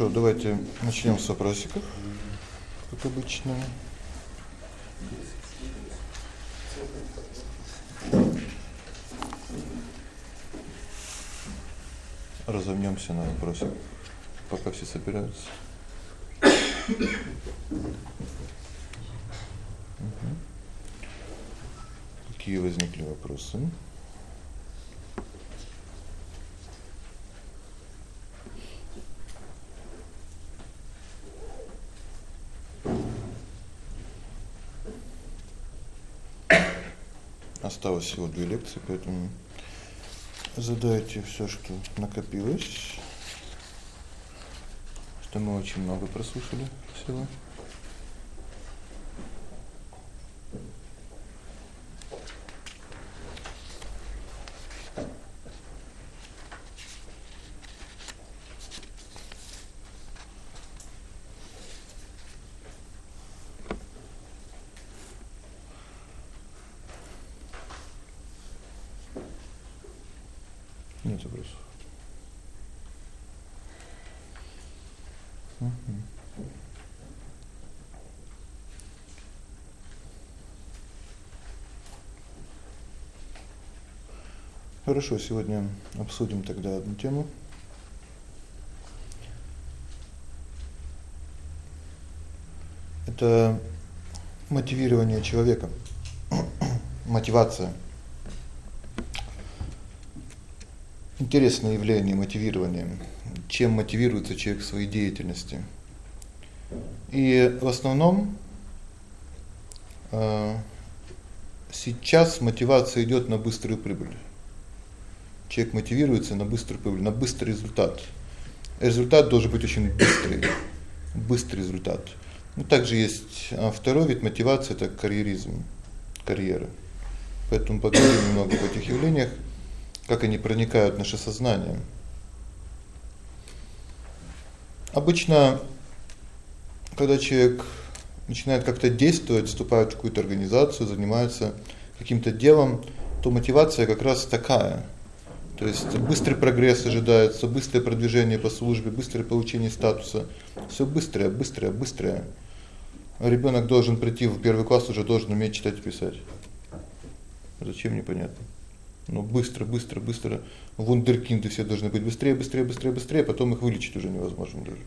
Хорошо, давайте начнём с вопросиков. Как обычно. Разомнёмся на вопросы, пока все собираются. Угу. Какие возникли вопросы? Осталось всего две лекции, поэтому задайте всё, что накопилось. Что мы очень много прослушали всего. Нет вопросов. Угу. Хорошо, сегодня обсудим тогда одну тему. Это мотивирование человека. Мотивация. Интересное явление мотивирование. Чем мотивируется человек в своей деятельности? И в основном э сейчас мотивация идёт на быструю прибыль. Человек мотивируется на быструю прибыль, на быстрый результат. Результат должен быть очень быстрый. Быстрый результат. Ну также есть а второй вид мотивации это карьеризм, карьера. Поэтому поговорим немного об этих явлениях как они проникают в наше сознание. Обычно когда человек начинает как-то действовать, вступает в какую-то организацию, занимается каким-то делом, то мотивация как раз такая. То есть быстрый прогресс ожидается, быстрое продвижение по службе, быстрое получение статуса. Всё быстрое, быстрое, быстрое. Ребёнок должен прийти в первый класс, уже должен уметь читать и писать. Зачем непонятно. Ну быстро, быстро, быстро. Вундеркинды все должны быть быстрее, быстрее, быстрее, быстрее, потом их вылечить уже невозможно даже.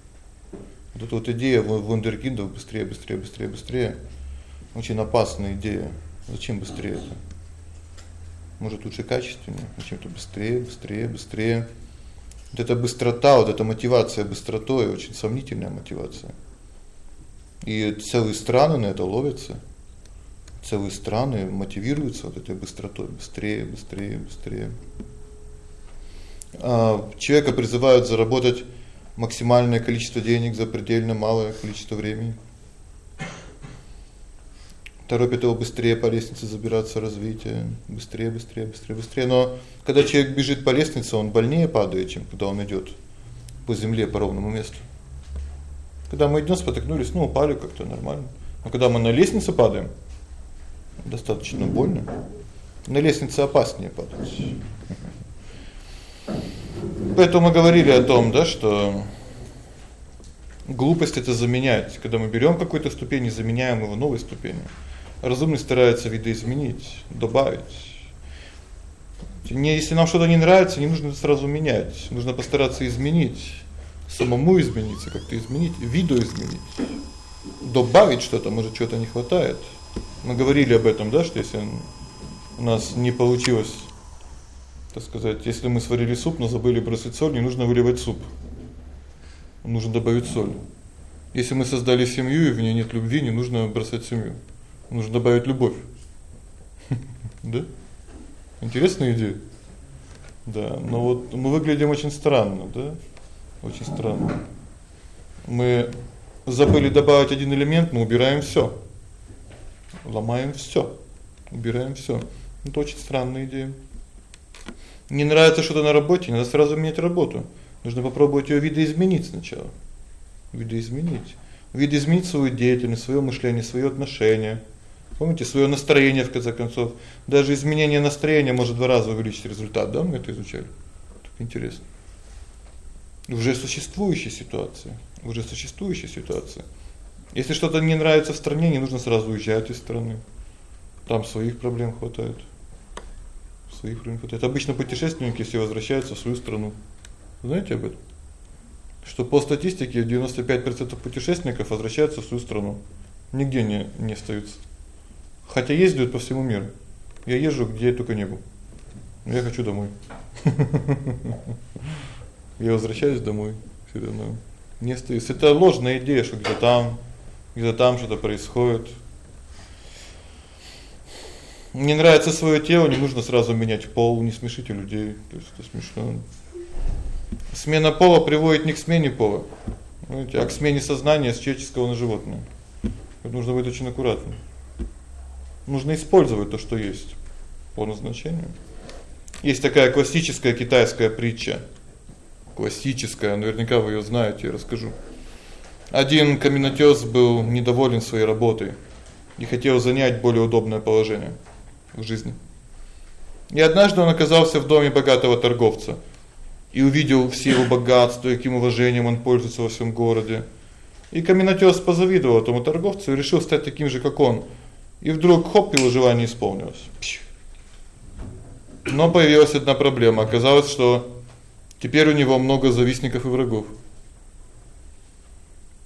Вот эта вот идея вундеркиндов быстрее, быстрее, быстрее, быстрее. Очень опасная идея. Зачем быстрее это? Может лучше качественнее, зачем-то быстрее, быстрее, быстрее. Вот эта быстрота, вот эта мотивация быстротой очень сомнительная мотивация. И целые страны на это ловятся целые страны мотивируются вот этой быстротой, быстрее, быстрее, быстрее. А человека призывают заработать максимальное количество денег за предельно малое количество времени. Торопит его быстрее по лестнице забираться, развитие, быстрее, быстрее, быстрее, быстрее. Но когда человек бежит по лестнице, он больнее падает, чем когда он идёт по земле по ровному месту. Когда мы идём спотыкнулись, ну, упали как-то нормально. Но когда мы на лестнице падаем, достаточно больно. На лестнице опаснее падать. Поэтому мы говорили о том, да, что глупость это заменять. Когда мы берём какую-то ступень и заменяем его новой ступенью. Разумный старается видоизменить, добавить. Не если нам что-то не нравится, не нужно сразу менять. Нужно постараться изменить, самому измениться, как-то изменить, видоизменить. Добавить что-то, может, что-то не хватает. Мы говорили об этом, да, что если у нас не получилось, так сказать, если мы сварили суп, но забыли бросить соль, не нужно выливать суп. Нужно добавить соль. Если мы создали семью и в ней нет любви, не нужно бросать семью. Нужно добавить любовь. Да? Интересная идея. Да, но вот мы выглядим очень странно, да? Очень странно. Мы забыли добавить один элемент, мы убираем всё ломаем всё, убираем всё. Это очень странная идея. Не нравится что-то на работе, надо сразу менять работу. Нужно попробовать её видоизменить сначала. Видоизменить. Видоизменить свою деятельность, своё мышление, своё отношение. Помните своё настроение в конце концов. Даже изменение настроения может в два раза увеличить результат, да, мы это изучали. Так интересно. уже существующей ситуации, уже существующей ситуации. Если что-то не нравится в стране, не нужно сразу уезжать из страны. Там своих проблем хватает. Своих проблем хватает. Обычно путешественники все возвращаются в свою страну. Знаете об этом? Что по статистике 95% путешественников возвращаются в свою страну. Нигде не не остаются. Хотя ездят по всему миру. Я езжу где я только не был. Но я хочу домой. Я возвращаюсь домой всё равно. Не остаюсь. Это ложная идея, что где-то там, где-то там что-то происходит. Не нравится своё тело, не нужно сразу менять пол, не смешите людей. То есть это смешно. Смена пола приводит не к смене пола, а к смене сознания с человеческого на животное. Тут нужно быть очень аккуратным. Нужно использовать то, что есть по назначению. Есть такая классическая китайская притча. Классическая, наверняка вы её знаете, я расскажу. Один каменотёс был недоволен своей работой и хотел занять более удобное положение в жизни. И однажды он оказался в доме богатого торговца и увидел все его богатства, каким уважением он пользуется во всем городе. И каменотёс позавидовал этому торговцу и решил стать таким же, как он. И вдруг хоп, его желание исполнилось. Но появилась одна проблема. Оказалось, что теперь у него много завистников и врагов.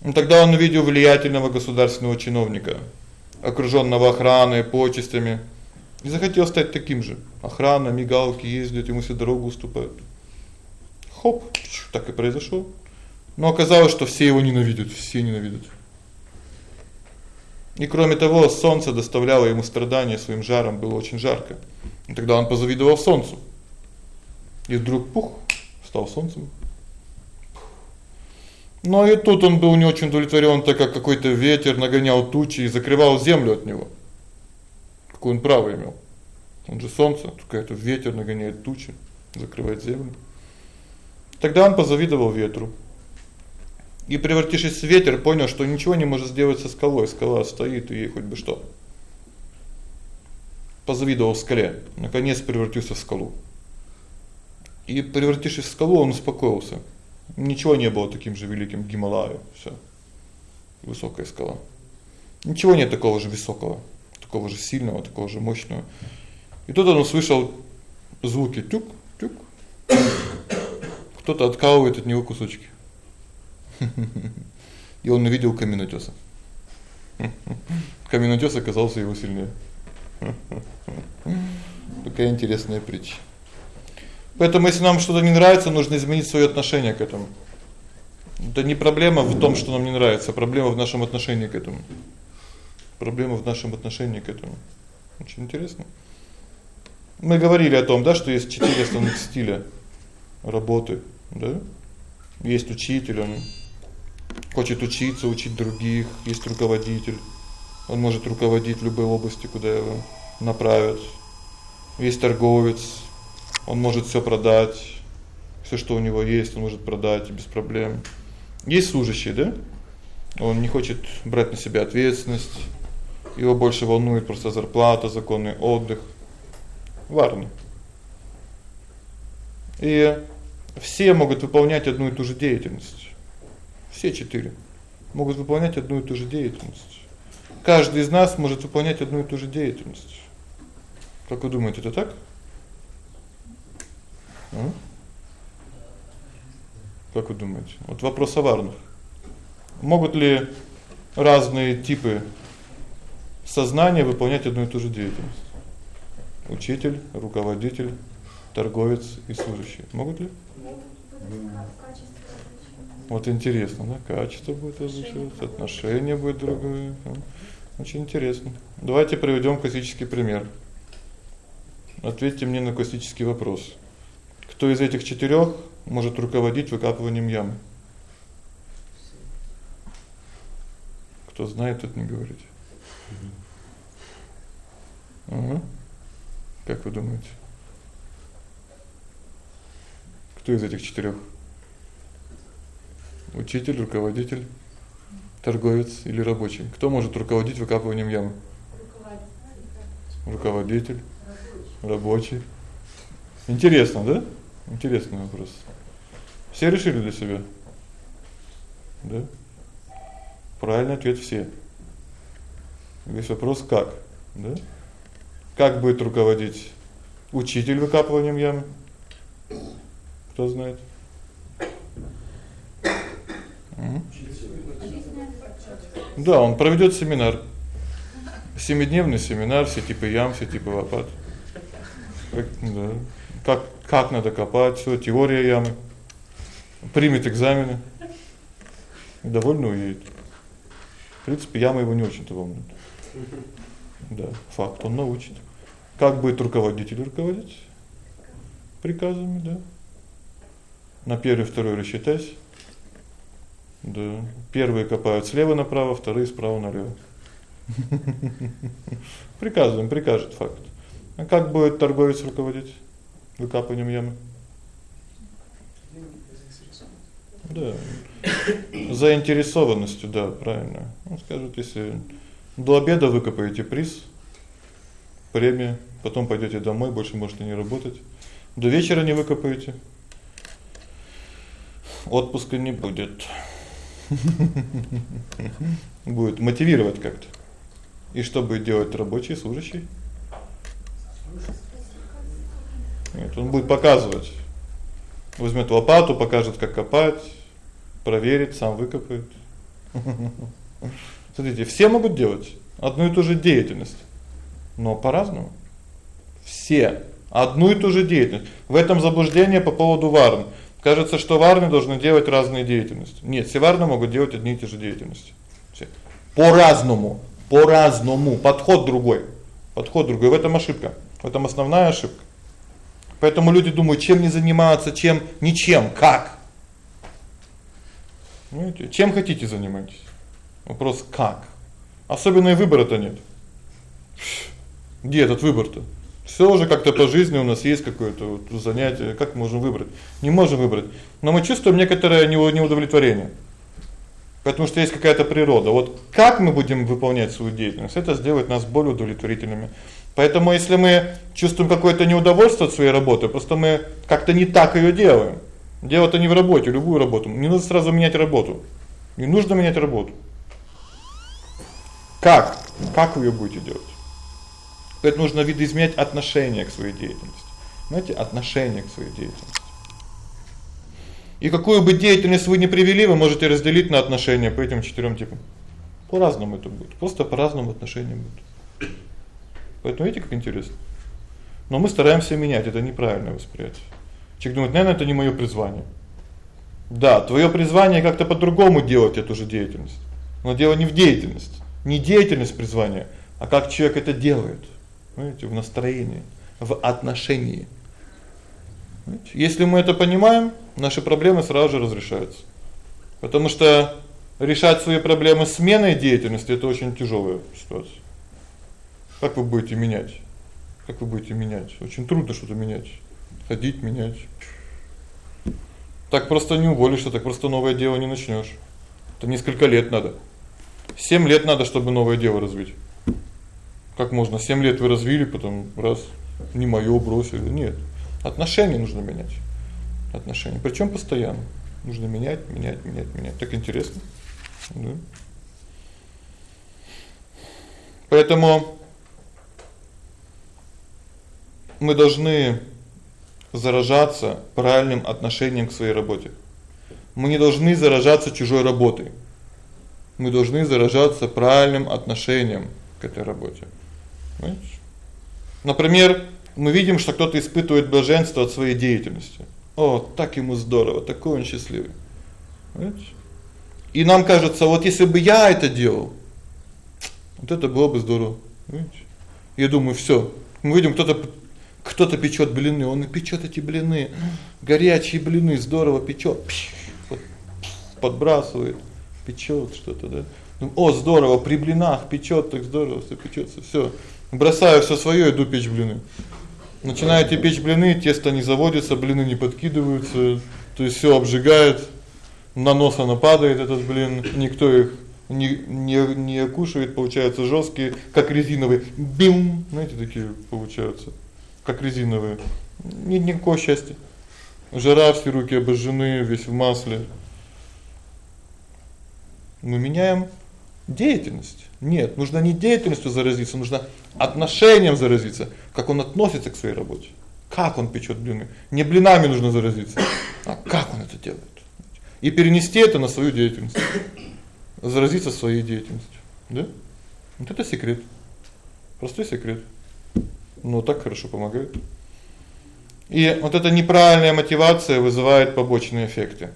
И тогда он увидел влиятельного государственного чиновника, окружённого охраной, почестями, и захотел стать таким же. Охрана, мигалки ездят, ему все дорогу уступают. Хоп, так и произошло. Но оказалось, что все его ненавидят, все ненавидят. И кроме того, солнце доставляло ему страдания своим жаром, было очень жарко. И тогда он позавидовал солнцу. И вдруг пух, стал солнцем. Но и тут он был не очень удовлетворён, так как какой-то ветер нагонял тучи и закрывал землю от него. Какое он право имел? Он же солнце, только это ветер нагоняет тучи, закрывает землю. Тогда он позавидовал ветру. И превратившись в ветер, понял, что ничего не может сделать со скалой. Скала стоит, и ей хоть бы что. Позавидовал скале, наконец превратился в скалу. И превратившись в скалу, он успокоился. Ничего не было таким же великим Гималая, всё. Высокая скала. Ничего нет такого же высокого, такого же сильного, такого же мощного. И тут он услышал звуки тюк, тюк. Кто-то откалывает от него кусочки. И он увидел каменотёса. Каменотёс оказался его сильнее. Такая интересная притча. Поэтому если нам что-то не нравится, нужно изменить своё отношение к этому. Это не проблема в том, что нам не нравится, проблема в нашем отношении к этому. Проблема в нашем отношении к этому. Очень интересно. Мы говорили о том, да, что есть четыре основных стиля работы, да? Есть учитель, он хочет учиться, учить других, есть руководитель. Он может руководить любой области, куда его направят. Есть торговец, он может всё продать. Всё, что у него есть, он может продать без проблем. Есть служащий, да? Он не хочет брать на себя ответственность. Его больше волнует просто зарплата, законный отдых. Варны. И все могут выполнять одну и ту же деятельность. Все четыре могут выполнять одну и ту же деятельность. Каждый из нас может выполнять одну и ту же деятельность. Как вы думаете, это так? А? Как вы думаете? Вот вопрос о варнах. Могут ли разные типы сознания выполнять одну и ту же деятельность? Учитель, руководитель, торговец и служащий. Могут ли? Вот интересно, да, качество будет различаться, отношение будет другое. Очень интересно. Давайте приведём классический пример. Ответьте мне на классический вопрос. Кто из этих четырёх может руководить выкапыванием ямы? Кто знает, тот не говорит. Ага. Как вы думаете? Кто из этих четырёх? Учитель, руководитель, торговец или рабочий? Кто может руководить выкапыванием ямы? Руководитель. Рабочий. Интересно, да? Интересный вопрос. Все решили для себя? Да? Правильный ответ все. Весь вопрос как, да? Как будет руководить учитель выкапыванием ямы? Кто знает? Да, он проведёт семинар. Семидневный семинар, все типы ям, все типы лопат. Как, да. Как как надо копать, всё теория ямы. Примет экзамены. Довольно уедет. В принципе, яма его не очень-то волнует. Да, факт он научит. Как будет руководитель руководить? Приказами, да. На первый, второй рассчитайся. Да. Первые копают слева направо, вторые справа налево. Приказываем, прикажет факт. А как будет торговец руководить выкапыванием ямы? Да. Заинтересованностью, да, правильно. Он скажет, если до обеда выкопаете приз, премия, потом пойдёте домой, больше можете не работать. До вечера не выкопаете. Отпуска не будет. Будет мотивировать как-то. И что будет делать рабочий служащий? Нет, он будет показывать. Возьмёт лопату, покажет, как копать, проверит, сам выкопает. Смотрите, все могут делать одну и ту же деятельность, но по-разному. Все одну и ту же деятельность. В этом заблуждение по поводу варн. Кажется, что варны должны делать разные деятельности. Нет, все варны могут делать одни и те же деятельности. Все. По-разному, по-разному, подход другой. Подход другой. В этом ошибка. В этом основная ошибка. Поэтому люди думают, чем не заниматься, чем ничем, как? Понимаете? Чем хотите занимайтесь. Вопрос как? Особенно и выбора-то нет. Где этот выбор-то? Всё уже как-то по жизни у нас есть какое-то вот занятие, как можем выбрать? Не можем выбрать. Но мы чувствуем некоторое неудовлетворение. Потому что есть какая-то природа. Вот как мы будем выполнять свою деятельность, это сделает нас более удовлетворительными. Поэтому если мы чувствуем какое-то неудовольствие от своей работы, просто мы как-то не так её делаем. Дело-то не в работе, любую работу. Не нужно сразу менять работу. Не нужно менять работу. Как? Как вы её будете делать? Это нужно видоизменять отношение к своей деятельности. Знаете, отношение к своей деятельности. И какую бы деятельность вы ни привели, вы можете разделить на отношения по этим четырём типам. По-разному это будет. Просто по-разному отношения будут. Поэтому видите, как интересно. Но мы стараемся менять, это неправильное восприятие. Человек думает: "Наверное, это не моё призвание". Да, твоё призвание как-то по-другому делать эту же деятельность. Но дело не в деятельности, не деятельность призвания, а как человек это делает. Понимаете, в настроении, в отношении. Понимаете? Если мы это понимаем, наши проблемы сразу же разрешаются. Потому что решать свои проблемы сменой деятельности это очень тяжёлая ситуация. Как вы будете менять? Как вы будете менять? Очень трудно что-то менять. Ходить, менять. Так просто не уволишься, так просто новое дело не начнёшь. Это несколько лет надо. 7 лет надо, чтобы новое дело развить. Как можно 7 лет вы развили, потом раз не моё бросили. Нет. Отношения нужно менять. Отношения, причём постоянно. Нужно менять, менять, менять, менять. Так интересно. Да. Поэтому мы должны заражаться правильным отношением к своей работе. Мы не должны заражаться чужой работой. Мы должны заражаться правильным отношением к этой работе. Понимаете? Например, мы видим, что кто-то испытывает блаженство от своей деятельности. О, так ему здорово, такой он счастливый. Понимаете? И нам кажется, вот если бы я это делал, вот это было бы здорово. Понимаете? Я думаю, всё. Мы видим, кто-то кто-то печёт блины, он и печёт эти блины. Горячие блины, здорово печёт. Вот подбрасывает, печёт что-то, да? Ну, о, здорово, при блинах печёт, так здорово, всё печётся, всё. Бросаю всё своё, иду печь блины. Начинаете печь блины, тесто не заводится, блины не подкидываются, то есть всё обжигает, на нос оно падает этот блин, никто их не не не кушает, получаются жёсткие, как резиновые. Бим, знаете, такие получаются, как резиновые. Нет никакого счастья. Жара, все руки обожжены, весь в масле. Мы меняем деятельность. Нет, нужно не деятельностью заразиться, нужно отношением заразиться, как он относится к своей работе. Как он печёт блины? Не блинами нужно заразиться, а как он это делает. И перенести это на свою деятельность. Заразиться своей деятельностью, да? Вот это секрет. Простой секрет. Но так хорошо помогает. И вот эта неправильная мотивация вызывает побочные эффекты.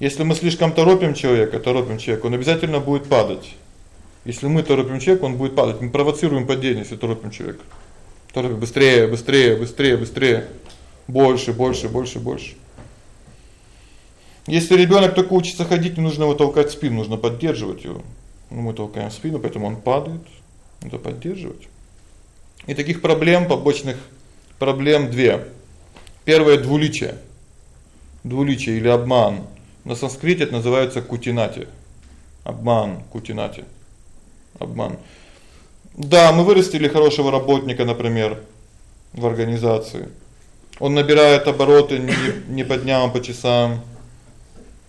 Если мы слишком торопим человека, торопим человека, он обязательно будет падать. Если мы торопим человека, он будет падать. Мы провоцируем падение, если торопим человека. Торопим быстрее, быстрее, быстрее, быстрее. Больше, больше, больше, больше. Если ребёнок только учится ходить, не нужно его толкать в спину, нужно поддерживать его. Ну мы толкаем в спину, поэтому он падает. Надо поддерживать. И таких проблем побочных проблем две. Первое двуличие. Двуличие или обман. На санскрите это называется кутинати. Обман, кутинати. Обман. Да, мы вырастили хорошего работника, например, в организации. Он набирает обороты не не по дням, а по часам.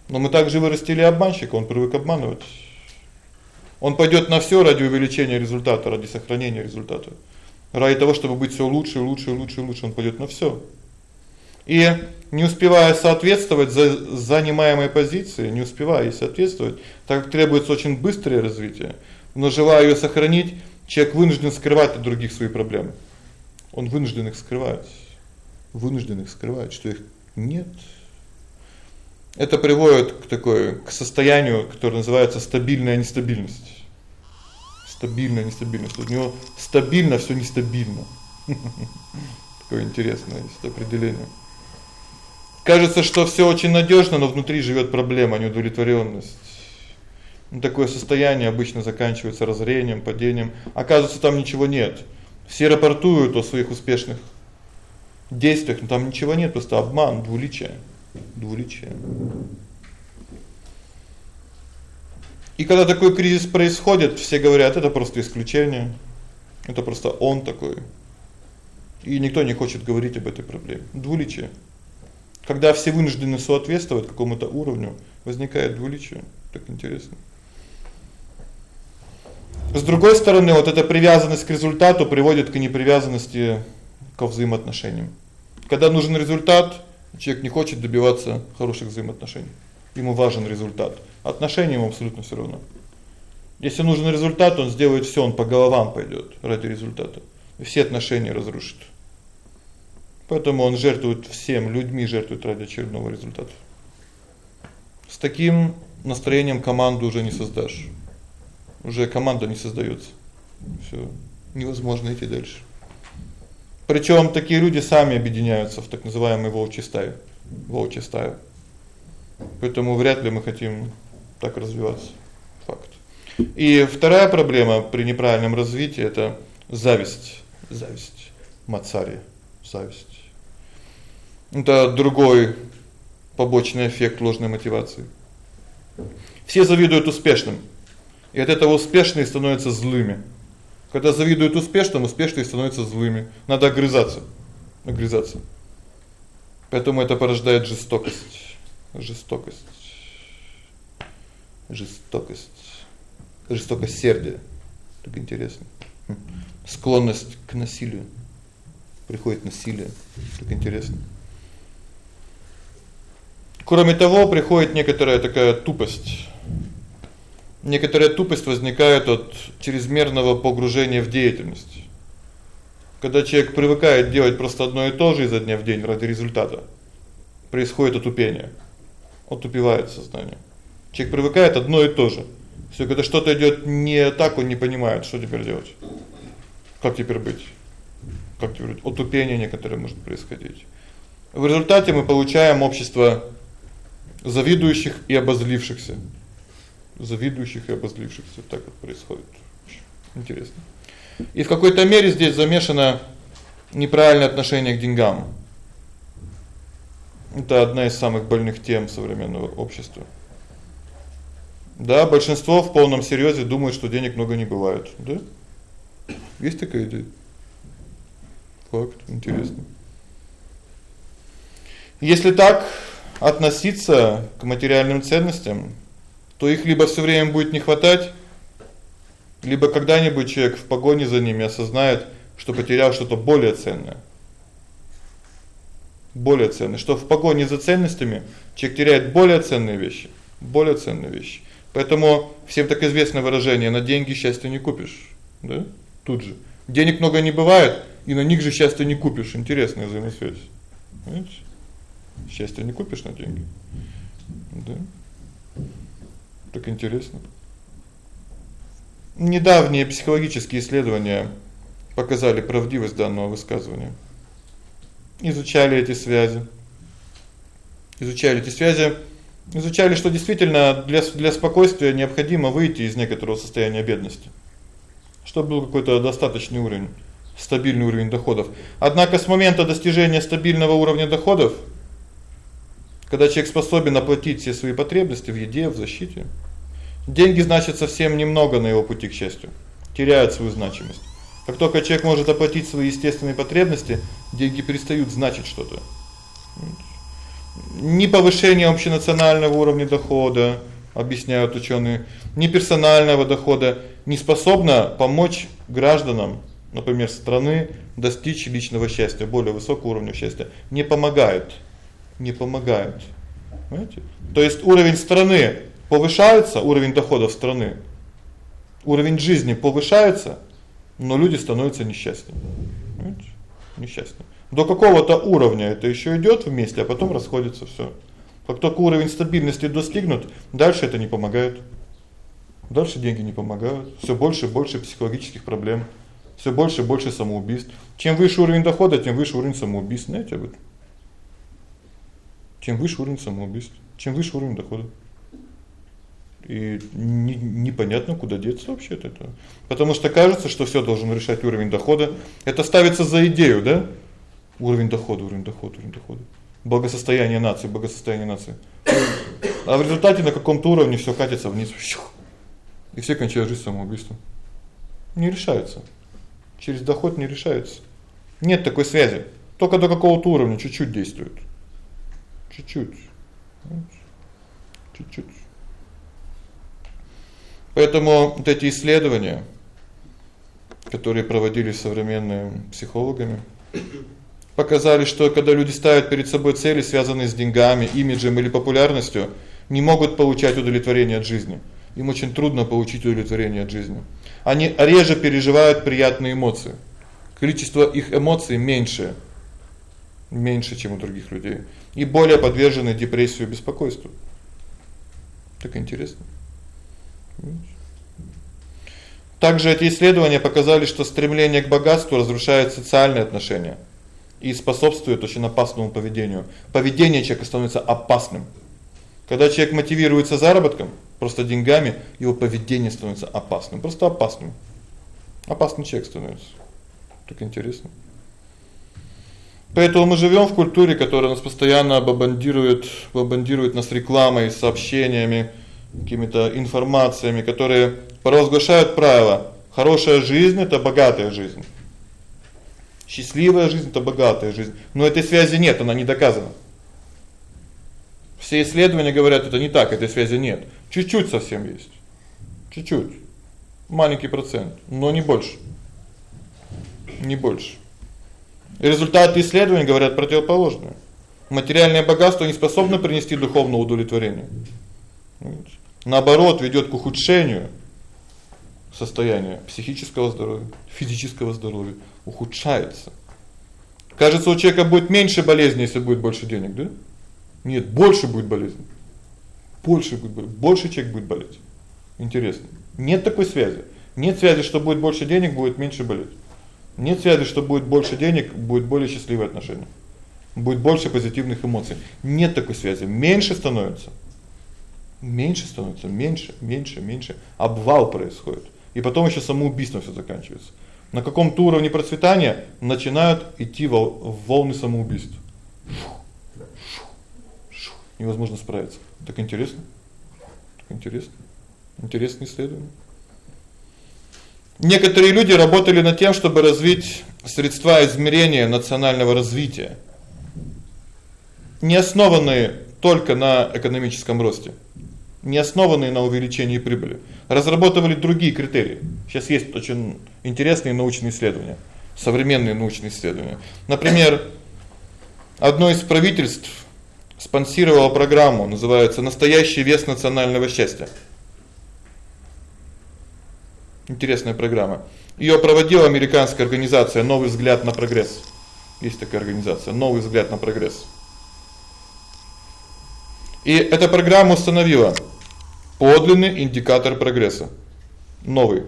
Но мы также вырастили обманщика, он привык обманывать. Он пойдёт на всё ради увеличения результата, ради сохранения результата. Ради того, чтобы быть всё лучше лучше лучше лучше, он пойдёт на всё. И не успевая соответствовать за занимаемой позиции, не успевая ей соответствовать, так как требуется очень быстрое развитие, но желая её сохранить, человек вынужден скрывать от других свои проблемы. Он вынужден их скрывать. Вынужден их скрывать, что их нет. Это приводит к такой к состоянию, которое называется стабильная нестабильность. Стабильная нестабильность. У него стабильно всё нестабильно. Такое интересное есть определение. Кажется, что всё очень надёжно, но внутри живёт проблема, неудовлетворённость. Ну такое состояние обычно заканчивается разорением, падением. Оказывается, там ничего нет. Все рапортуют о своих успешных действиях, но там ничего нет, просто обман, двуличие двуличие. И когда такой кризис происходит, все говорят: "Это просто исключение. Это просто он такой". И никто не хочет говорить об этой проблеме. Двуличие. Когда все вынуждены соответствовать какому-то уровню, возникает двуличие. Так интересно. С другой стороны, вот эта привязанность к результату приводит к непривязанности к взаимоотношениям. Когда нужен результат, Человек не хочет добиваться хороших взаимоотношений. Ему важен результат. Отношения ему абсолютно всё равно. Если нужен результат, он сделает всё, он по головам пойдёт ради результата. И все отношения разрушит. Поэтому он жертвует всем, людьми жертвует ради очередного результата. С таким настроением команду уже не создашь. Уже команда не создаётся. Всё, невозможно идти дальше. Причём такие люди сами объединяются в так называемые волчьи стаи. Волчьи стаи. Поэтому вряд ли мы хотим так развиваться. Факт. И вторая проблема при неправильном развитии это зависть. Зависть. Мацари, зависть. Это другой побочный эффект ложной мотивации. Все завидуют успешным. И от этого успешные становятся злыми. Когда завидуют успешным, успешные становятся злыми. Надо огрызаться. Огрызаться. Поэтому это порождает жестокость. Жестокость. Жестокость. Сердия. Так интересно. Склонность к насилию. Приходит насилие. Так интересно. Кроме того, приходит некоторая такая тупость некоторая тупость возникает от чрезмерного погружения в деятельность. Когда человек привыкает делать просто одно и то же изо дня в день ради результата, происходит отупение. Отупевает сознание. Человек привыкает одно и то же. Всё, когда что-то идёт не так, он не понимает, что теперь делать. Как теперь быть? Как теперь быть? Отупение некоторое может происходить. В результате мы получаем общество завидующих и обозлившихся завидующих и обозлившихся. Так вот происходит. Интересно. И в какой-то мере здесь замешано неправильное отношение к деньгам. Это одна из самых больных тем современного общества. Да, большинство в полном серьёзе думает, что денег много не бывает, да? Есть такая идея. Факт, интересно. Если так относиться к материальным ценностям, то их либо всё время будет не хватать, либо когда-нибудь человек в погоне за ними осознает, что потерял что-то более ценное. Более ценное, что в погоне за ценностями человек теряет более ценные вещи, более ценные вещи. Поэтому всем так известное выражение: на деньги счастье не купишь, да? Тут же. Денег много не бывает, и на них же счастье не купишь. Интересная взаимосвязь. Понимаете? Счастье не купишь на деньги. Да? Так интересно. Недавние психологические исследования показали правдивость данного высказывания. Изучали эти связи. Изучали эти связи, изучали, что действительно для для спокойствия необходимо выйти из некоторого состояния бедности. Чтобы был какой-то достаточный уровень, стабильный уровень доходов. Однако с момента достижения стабильного уровня доходов когда человек способен оплатить все свои потребности в еде, в защите, деньги значит совсем немного на его пути к счастью, теряют свою значимость. Как только человек может оплатить свои естественные потребности, деньги перестают значить что-то. Ни повышение общенационального уровня дохода, объясняют учёные, ни персонального дохода не способно помочь гражданам, например, страны достичь личного счастья, более высокого уровня счастья. Не помогает не помогают. Понимаете? То есть уровень страны повышается, уровень доходов страны. Уровень жизни повышается, но люди становятся несчастными. Понимаете? Несчастными. До какого-то уровня это ещё идёт вместе, а потом расходится всё. Как только уровень стабильности достигнут, дальше это не помогает. Дальше деньги не помогают. Всё больше и больше психологических проблем, всё больше и больше самоубийств. Чем выше уровень дохода, тем выше уровень самоубийств, знаете об этом? Чем выше уровень самоубийств, чем выше уровень дохода. И не непонятно, куда деться вообще от этого. Потому что кажется, что всё должен решать уровень дохода. Это ставится за идею, да? Уровень дохода, уровень дохода, уровень дохода. Благосостояние нации, благосостояние нации. А в результате на каком-то уровне всё катится вниз. И все кончают жизнь самоубийством. Не решается. Через доход не решается. Нет такой связи. Только до какого-то уровня чуть-чуть действует. Чуть-чуть. Чуть-чуть. Поэтому вот эти исследования, которые проводились современными психологами, показали, что когда люди ставят перед собой цели, связанные с деньгами, имиджем или популярностью, не могут получать удовлетворение от жизни. Им очень трудно получить удовлетворение от жизни. Они реже переживают приятные эмоции. Количество их эмоций меньше меньше, чем у других людей и более подвержены депрессии и беспокойству. Так интересно. Также эти исследования показали, что стремление к богатству разрушает социальные отношения и способствует очень опасному поведению. Поведение человека становится опасным. Когда человек мотивируется заработком, просто деньгами, его поведение становится опасным, просто опасным. Опасный человек становится. Так интересно. Поэтому мы живём в культуре, которая нас постоянно бомбардирует, бомбардирует нас рекламой, сообщениями, какими-то информациями, которые провозглашают правила: хорошая жизнь это богатая жизнь. Счастливая жизнь это богатая жизнь. Но этой связи нет, она не доказана. Все исследования говорят, это не так, этой связи нет. Чуть-чуть совсем есть. Чуть-чуть. Маленький процент, но не больше. Не больше. Результаты исследований говорят противоположное. Материальное богатство не способно принести духовное удовлетворение. Наоборот, ведёт к ухудшению состояния психического здоровья, физического здоровья, ухудшается. Кажется, у человека будет меньше болезней, если будет больше денег, да? Нет, больше будет болезней. Больше будет больше человек будет болеть. Интересно. Нет такой связи. Нет связи, что будет больше денег, будет меньше болеть. Нет связи, что будет больше денег, будет более счастливые отношения. Будет больше позитивных эмоций. Нет такой связи. Меньше становится. Меньше становится, меньше, меньше, меньше. Обвал происходит. И потом ещё самоубийством всё заканчивается. На каком-то уровне процветания начинают идти волны самоубийств. Невозможно справиться. Так интересно. Так интересно. Интересное исследование. Некоторые люди работали над тем, чтобы развить средства измерения национального развития. не основанные только на экономическом росте, не основанные на увеличении прибыли. Разработали другие критерии. Сейчас есть очень интересные научные исследования, современные научные исследования. Например, одно из правительств спонсировало программу, называется Настоящий вес национального счастья. Интересная программа. Её проводила американская организация Новый взгляд на прогресс. Есть такая организация Новый взгляд на прогресс. И эта программа установила подлинный индикатор прогресса. Новый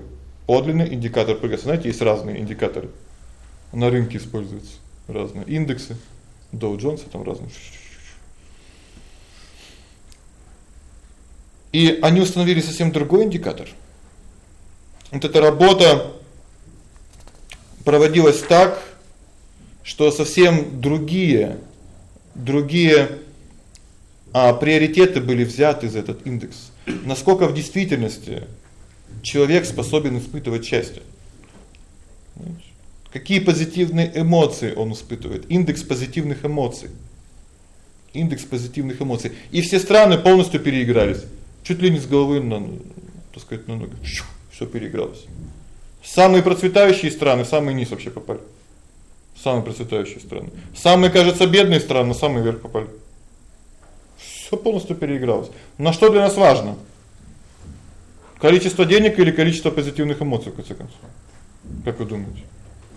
подлинный индикатор прогресса. Знаете, есть разные индикаторы. На рынке используются разные индексы. Dow Jones там разные. И они установили совсем другой индикатор. Вот эта работа проводилась так, что совсем другие другие а приоритеты были взяты из этот индекс. Насколько в действительности человек способен испытывать счастье? Какие позитивные эмоции он испытывает? Индекс позитивных эмоций. Индекс позитивных эмоций. И все страны полностью переигрались. Чуть ли не с головы на, так сказать, на ноги. Всё переигралось. Самые процветающие страны, самые низ вообще попали. Самые процветающие страны. Самые, кажется, бедные страны, самые вверх попали. Всё полностью переигралось. На что для нас важно? Количество денег или количество позитивных эмоций в конце концов? Как вы думаете?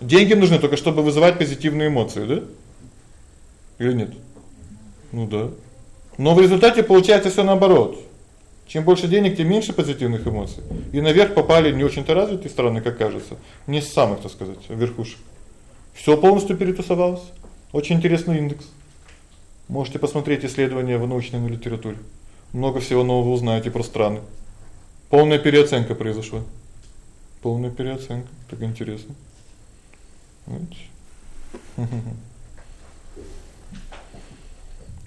Деньги нужны только чтобы вызывать позитивные эмоции, да? Или нет? Ну да. Но в результате получается всё наоборот. Чем больше денег, тем меньше позитивных эмоций. И наверх попали не очень-то развитые страны, как кажется, не с самых, так сказать, верхушек. Всё полностью перетасовалось. Очень интересный индекс. Можете посмотреть исследования в научной литературе. Много всего нового узнаете про страны. Полная переоценка произошла. Полная переоценка. Так интересно.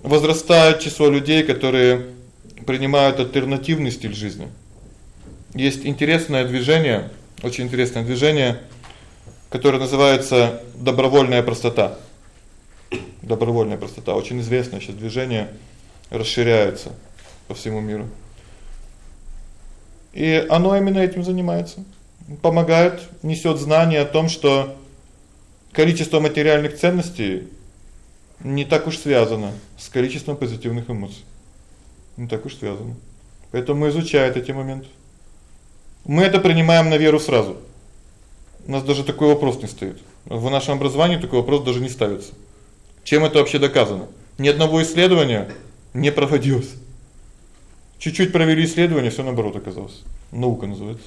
Возрастает число людей, которые принимают альтернативный стиль жизни. Есть интересное движение, очень интересное движение, которое называется добровольная простота. Добровольная простота очень известное сейчас движение, расширяется по всему миру. И оно именно этим занимается. Помогает, несёт знание о том, что количество материальных ценностей не так уж связано с количеством позитивных эмоций. Не так уж связано. Поэтому изучает эти моменты. Мы это принимаем на веру сразу. У нас даже такой вопрос не стоит. В нашем образовании такой вопрос даже не ставится. Чем это вообще доказано? Ни одного исследования не проводилось. Чуть-чуть провели исследование, всё наоборот оказалось. Наука называется.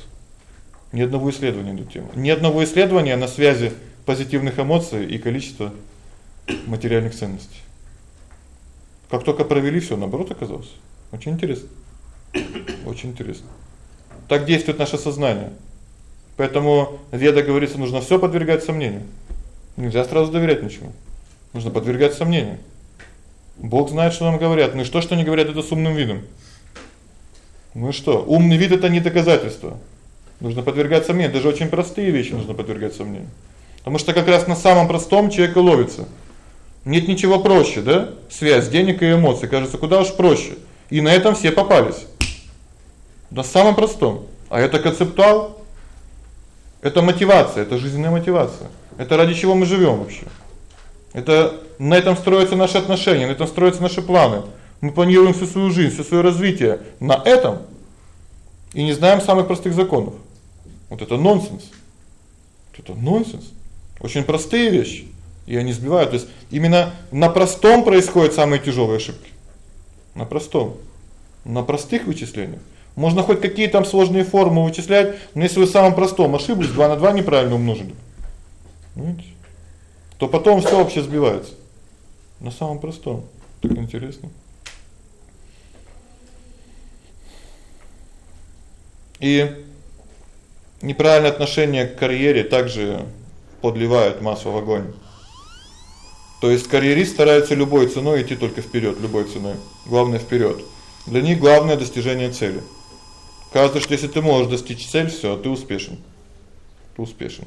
Ни одного исследования на эту тему. Ни одного исследования на связи позитивных эмоций и количества материальных ценностей. Как только провели, всё наоборот оказалось. Очень интересно. Очень интересно. Так действует наше сознание. Поэтому Веда говорится, нужно всё подвергать сомнению. Нельзя сразу доверять ничему. Нужно подвергать сомнению. Бог знает, что нам говорят. Ну что, что они говорят это с умным видом? Ну что? Умный вид это не доказательство. Нужно подвергать сомнению, даже очень простые вещи нужно подвергать сомнению. Потому что как раз на самом простом человек и ловится. Нет ничего проще, да? Связь денег и эмоций, кажется, куда уж проще. И на этом все попались. На самом простом. А это концептуал это мотивация, это жизненная мотивация. Это ради чего мы живём вообще? Это на этом строятся наши отношения, на этом строятся наши планы. Мы планируем всю свою жизнь, всё своё развитие на этом и не знаем самых простых законов. Вот это нонсенс. Это нонсенс. Очень простые вещи, и они сбивают. То есть именно на простом происходят самые тяжёлые ошибки. На простом. На простых вычислениях. Можно хоть какие там сложные формулы вычислять, но если вы в самом простом ошиблись, 2 на 2 неправильно умножили. Понимаете? То потом всё вообще сбивается. На самом простом. Так интересно. И неправильное отношение к карьере также подливает масло в огонь. То есть карьерист старается любой ценой идти только вперёд, любой ценой. Главное вперёд. Для них главное достижение цели. Кажется, что если ты можешь достичь цель, всё, ты успешен. Ты успешен.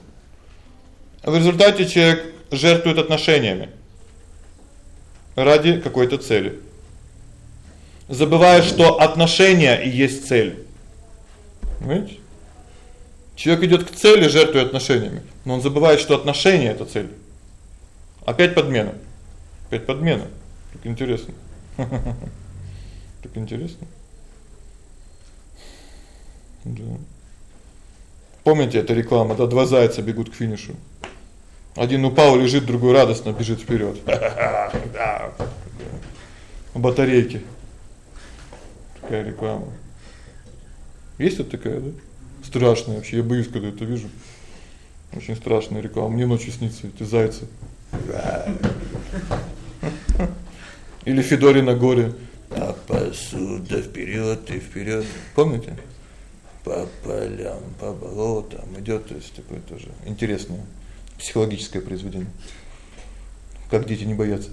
А в результате человек жертвует отношениями. ради какой-то цели. Забывая, что отношения и есть цель. Понимаете? Человек идёт к цели, жертвуя отношениями, но он забывает, что отношения это цель. Опять подмена. Опять подмена. Так интересно. Так интересно. Да. Помните, эта реклама, да, два зайца бегут к финишу. Один упал, лежит, другой радостно бежит вперёд. Да. Батарейки. Такая реклама. Есть вот такая, да? Страшная вообще, я боюсь, когда это вижу. Очень страшная реклама. Мне ночью снится эти зайцы. Или Федори на горе. А посуда вперёд и вперёд. Помните? По полям, по болотам идёт, то есть такое тоже интересное психологическое произведение. Как дети не боятся.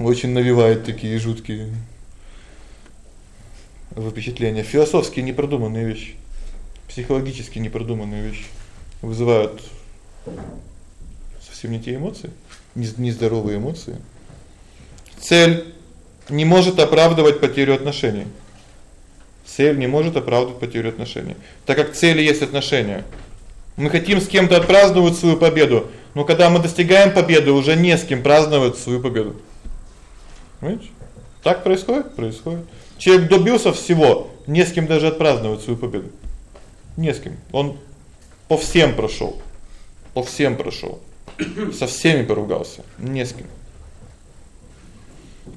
Очень навевает такие жуткие впечатления, философски непродуманные вещи, психологически непродуманные вещи вызывают совсем не те эмоции, нездоровые эмоции. Цель не может оправдывать потерю отношений. Цель не может оправдывать потерю отношений, так как цели есть отношения. Мы хотим с кем-то отпраздновать свою победу, но когда мы достигаем победы, уже не с кем праздновать свою победу. Понимаете? Так происходит, происходит. Человек добился всего, не с кем даже отпраздновать свою победу. Не с кем. Он по всем прошёл. По всем прошёл. Со всеми поругался, не с кем.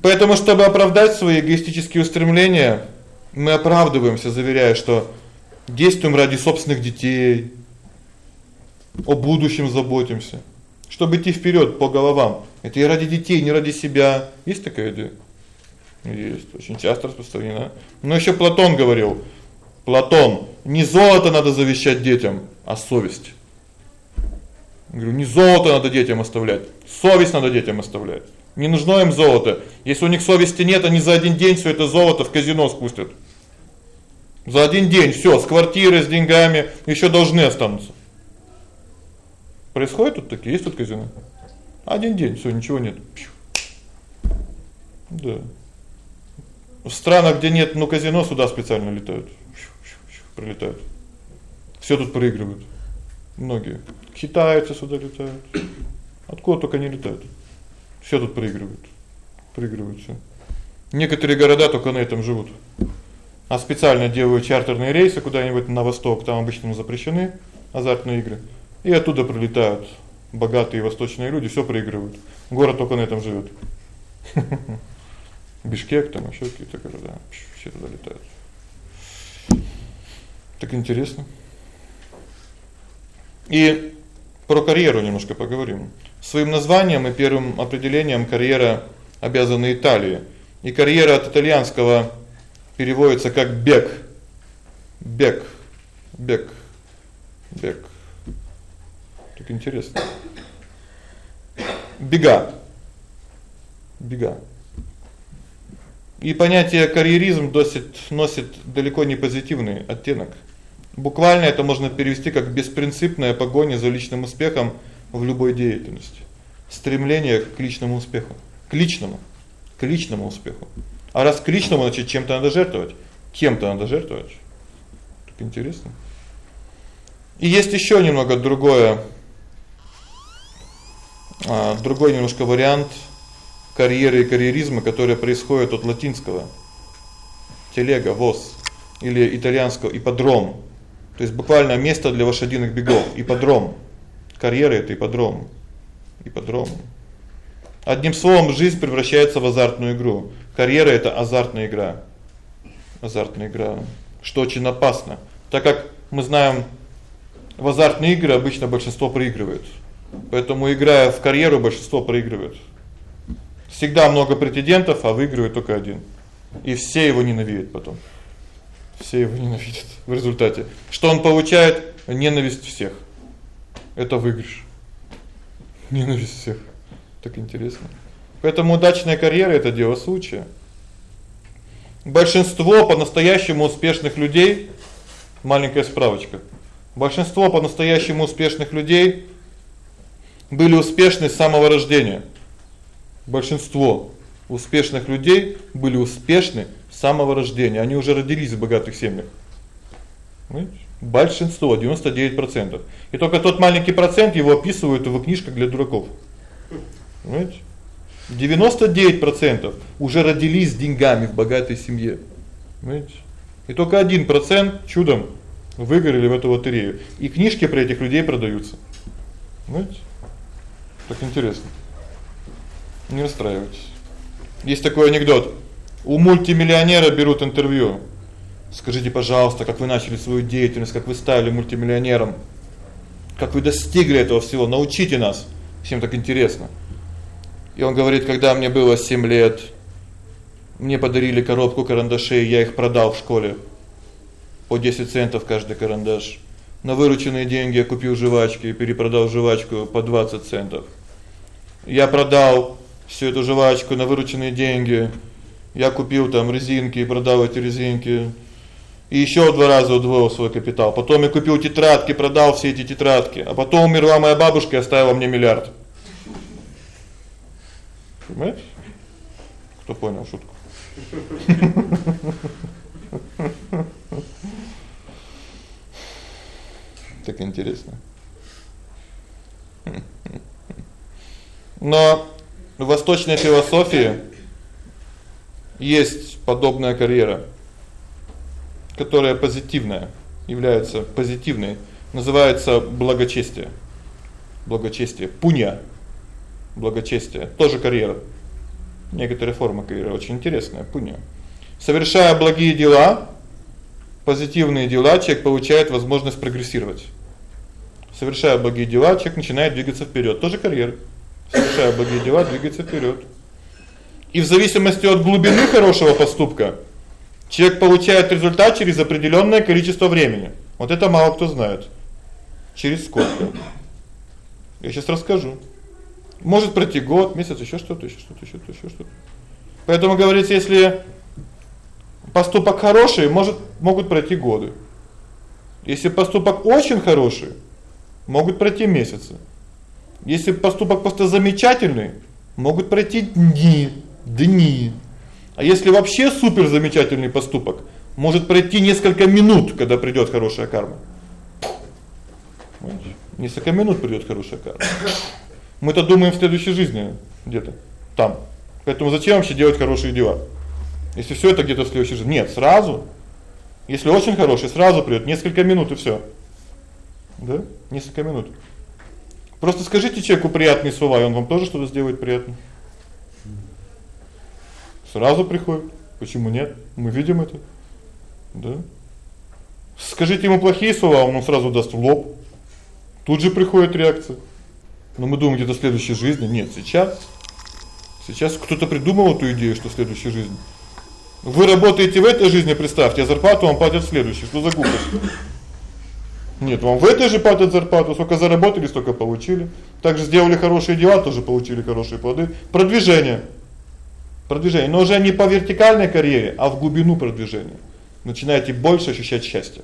Поэтому, чтобы оправдать свои эгоистические устремления, мы оправдываемся, заверяя, что действуем ради собственных детей, о будущем заботимся, чтобы идти вперёд по головам. Это и ради детей, не ради себя. Есть такая идея? Есть, очень часто распространена. Но ещё Платон говорил: Платон, не золото надо завещать детям, а совесть. говорю, не золото надо детям оставлять, совесть надо детям оставлять. Не нужно им золото. Если у них совести нет, они за один день всё это золото в казино спустят. За один день всё, с квартирой, с деньгами, ещё должны останутся. Происходит тут такие, есть тут казино. Один день, всё, ничего нет. Да. В странах, где нет ну казино, сюда специально летают. Прилетают. Всё тут проигрывают. Многие. Китайцы сюда летают. Откуда только не летают. Всё тут проигрывают. Проигрывают всё. Некоторые города только на этом живут. А специально делают чартерные рейсы куда-нибудь на восток, там обычно запрещены азартные игры. И оттуда прилетают богатые восточные люди, всё проигрывают. Город только на этом живёт. Бишкек там ещё какие-то города, все туда летают. Так интересно. И про карьеру немножко поговорим. Своим названием и первым определением карьера обязана Италии. И карьера от итальянского переводится как бег. Бег. Бег. Бег. Интересно. Бега. Бега. И понятие карьеризм носит носит далеко не позитивный оттенок. Буквально это можно перевести как беспринципная погоня за личным успехом в любой деятельности. Стремление к личному успеху, к личному, к личному успеху. А раз к личному, значит, чем-то надо жертвовать. Кем-то надо жертвовать. Так интересно. И есть ещё немного другое другой немножко вариант карьеры и карьеризма, который происходит от латинского телега, воз или итальянского ипподром. То есть буквально место для лошадиных бегов, ипподром. Карьера это ипподром. Ипподром. Одним словом, жизнь превращается в азартную игру. Карьера это азартная игра. Азартная игра, что очень опасно, так как мы знаем, в азартные игры обычно большинство проигрывает. Поэтому играя в карьеру, большинство проигрывает. Всегда много претендентов, а выигрывает только один. И все его ненавидят потом. Все его ненавидят в результате. Что он получает? Ненависть всех. Это выигрыш. Ненависть всех. Так интересно. Поэтому удачная карьера это дело случая. Большинство по-настоящему успешных людей маленькая справочка. Большинство по-настоящему успешных людей были успешны с самого рождения. Большинство успешных людей были успешны с самого рождения. Они уже родились в богатых семьях. Понимаете? Большинство 99%. И только тот маленький процент его описывают в книжках для дураков. Понимаете? 99% уже родились с деньгами в богатой семье. Понимаете? И только 1% чудом выиграли в эту лотерею. И книжки про этих людей продаются. Понимаете? Так интересно. Не расстраивайтесь. Есть такой анекдот. У мультимиллионера берут интервью. Скажите, пожалуйста, как вы начали свою деятельность, как вы стали мультимиллионером? Как вы достигли этого всего? Научите нас. Всем так интересно. И он говорит: "Когда мне было 7 лет, мне подарили коробку карандашей, я их продал в школе. По 10 центов каждый карандаш. На вырученные деньги я купил жвачки и перепродал жвачку по 20 центов. Я продал всю эту жвачку на вырученные деньги. Я купил там резинки и продал эти резинки. И ещё два раза удвоил свой капитал. Потом я купил тетрадки, продал все эти тетрадки. А потом умерла моя бабушка и оставила мне миллиард. Понимаешь? Кто понял шутку? Так интересно. Но в восточной философии есть подобная карьера которая позитивная, является позитивной, называется благочестие. Благочестие, пунья. Благочестие тоже карьера. Некоторые формы карьеры очень интересная, пунья. Совершая благие дела, позитивные дела, человек получает возможность прогрессировать. Совершая благие дела, человек начинает двигаться вперед. Тоже карьера. Совершая благие дела, двигается вперед. И в зависимости от глубины хорошего поступка Человек получает результат через определённое количество времени. Вот это мало кто знает. Через сколько? Я сейчас расскажу. Может пройти год, месяц, ещё что-то, ещё что-то, ещё что-то, ещё что-то. Поэтому говорится, если поступок хороший, может могут пройти годы. Если поступок очень хороший, могут пройти месяцы. Если поступок просто замечательный, могут пройти дни, дни. А если вообще супер замечательный поступок, может пройти несколько минут, когда придёт хорошая карма. Понимаете? Несколько минут придёт хорошая карма. Мы-то думаем в следующей жизни где-то там. Поэтому зачем вообще делать хорошие дела? Если всё это где-то в следующей жизни. Нет, сразу. Если очень хороший, сразу придёт несколько минут и всё. Да? Несколько минут. Просто скажите человеку приятные слова, и он вам тоже что-то сделает приятное. Сразу приходит. Почему нет? Мы видим это. Да? Скажите ему плохие слова, он сразу даст в лоб. Тут же приходит реакция. Но мы думаем где-то в следующей жизни. Нет, сейчас. Сейчас кто-то придумал эту идею, что в следующей жизни. Вы работаете в этой жизни, представьте, а зарплату вам платят в следующей. Что за глупость? Нет, вам в этой же платят зарплату, сколько заработали, столько получили. Также сделали хорошие дела, тоже получили хорошие плоды. Продвижение продвижение, но уже не по вертикальной карьере, а в глубину продвижения. Начинаете больше ощущать счастье.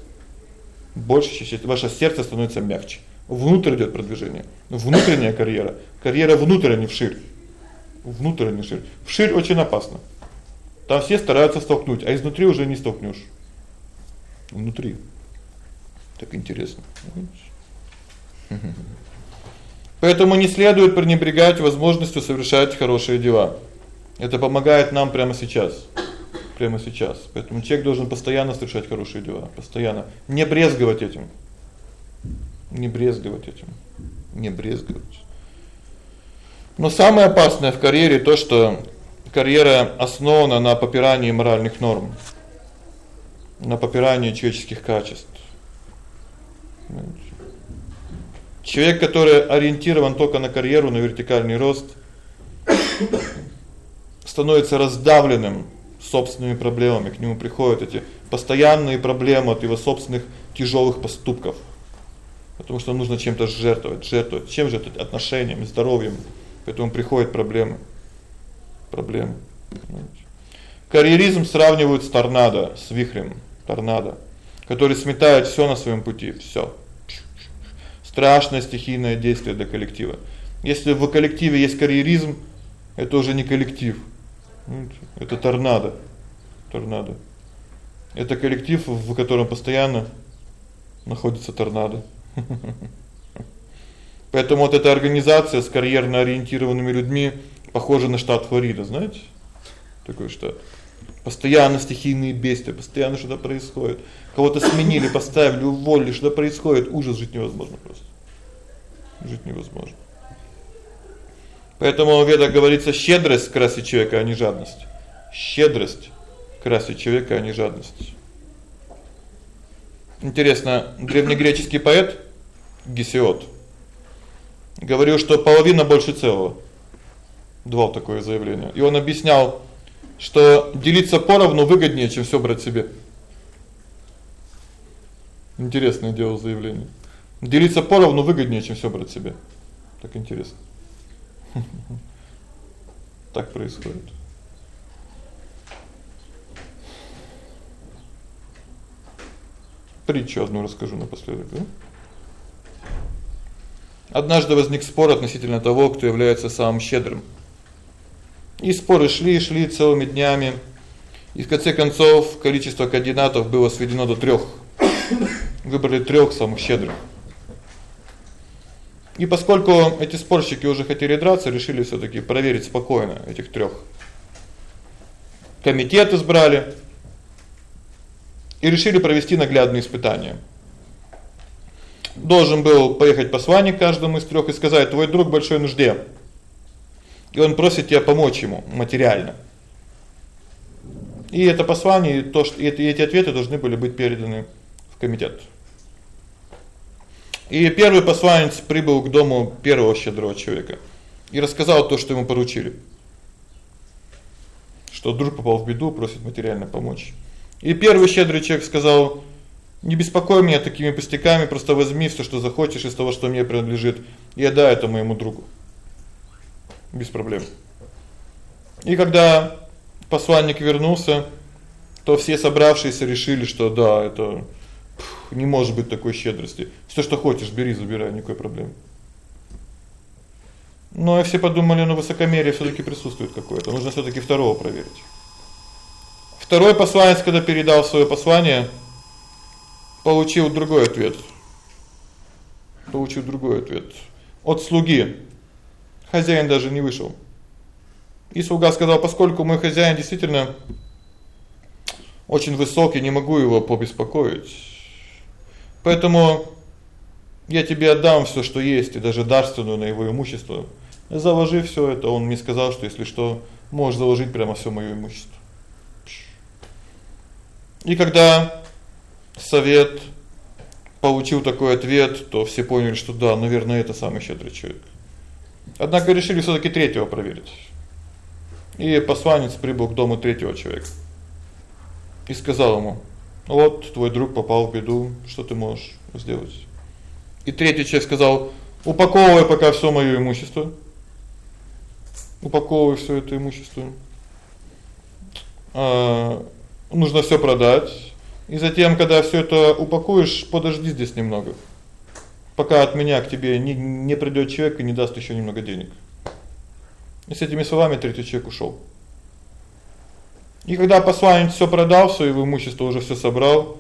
Больше ощущать, ваше сердце становится мягче. Внутрь идёт продвижение. Внутренняя карьера. Карьера внутрь, а не вширь. Внутрь, а не вширь. Вширь очень опасно. Там все стараются столкнуть, а изнутри уже не столкнёшь. Внутри. Так интересно. Поэтому не следует пренебрегать возможностью совершать хорошие дела. Это помогает нам прямо сейчас. Прямо сейчас. Поэтому человек должен постоянно совершать хорошие дела, постоянно не брезговать этим. Не брезговать этим. Не брезговать. Но самое опасное в карьере то, что карьера основана на попирании моральных норм, на попирании человеческих качеств. Человек, который ориентирован только на карьеру, на вертикальный рост, становится раздавленным собственными проблемами, к нему приходят эти постоянные проблемы от его собственных тяжёлых поступков. Потому что нужно чем-то жертвовать, жертвовать. Чем жертвовать? Отношениями, здоровьем. Поэтому приходят проблемы. Проблемы. Карьеризм сравнивают с торнадо, с вихрем, торнадо, который сметает всё на своём пути, всё. Страшное стихийное действие для коллектива. Если в коллективе есть карьеризм, это уже не коллектив. Это торнадо. Торнадо. Это коллектив, в котором постоянно находится торнадо. Поэтому вот эта организация с карьерно ориентированными людьми похожа на штат Флорида, знаете? Такой штат. Постоянно стихийные бедствия, постоянно что-то происходит. Кого-то сменили, поставили, уволили, что происходит, ужас жить невозможно просто. Жить невозможно. Поэтому в говорится: щедрость красит человека, а не жадность. Щедрость красит человека, а не жадность. Интересно, древнегреческий поэт Гесиод говорил, что половина больше целого. Давал такое заявление. И он объяснял, что делиться поровну выгоднее, чем всё брать себе. Интересное дело заявление. Делиться поровну выгоднее, чем всё брать себе. Так интересно. Так происходит. Притчу одну расскажу напоследок, да? Однажды возник спор относительно того, кто является самым щедрым. И споры шли, шли целыми днями. И в конце концов количество кандидатов было сведено до трёх. Выбрали трёх самых щедрых. И поскольку эти спорщики уже хотели драться, решили всё-таки проверить спокойно этих трёх. Комитет избрали и решили провести наглядные испытания. Должен был поехать посланник каждому из трёх и сказать: "Твой друг в большой нужде". И он просит тебя помочь ему материально. И это послание, то, что эти эти ответы должны были быть переданы в комитет. И первый посланец прибыл к дому первого щедрого человека и рассказал то, что ему поручили. Что друг попал в беду, просит материально помочь. И первый щедрый человек сказал: "Не беспокой меня такими пустяками, просто возьми всё, что захочешь из того, что мне принадлежит, и отдай это моему другу". Без проблем. И когда посланник вернулся, то все собравшиеся решили, что да, это не может быть такой щедрости. Всё, что хочешь, бери, забирай, никакой проблемы. Но все подумали, ну высокомерие всё-таки присутствует какое-то. Нужно всё-таки второго проверить. Второй посланец, когда передал своё послание, получил другой ответ. Получил другой ответ от слуги. Хозяин даже не вышел. И слуга сказал: "Поскольку мой хозяин действительно очень высокий, не могу его побеспокоить. Поэтому я тебе отдам всё, что есть, и даже дарственную на его имущество. Заложи всё это". Он мне сказал, что если что, можешь заложить прямо всё моё имущество. И когда совет получил такой ответ, то все поняли, что да, наверное, это самый щедрый человек. Однако решили всё-таки третьего проверить. И посланец прибыл к дому третьего человека. И сказал ему: "Вот твой друг попал в беду, что ты можешь сделать?" И третий человек сказал: "Упаковывай пока всё моё имущество. Упаковывай всё это имущество. А нужно всё продать. И затем, когда всё это упакуешь, подожди здесь немного. Пока от меня к тебе не не придёт человек и не даст ещё немного денег". И с этими словами третий человек ушёл. И когда посланец всё продал, всё его имущество уже всё собрал,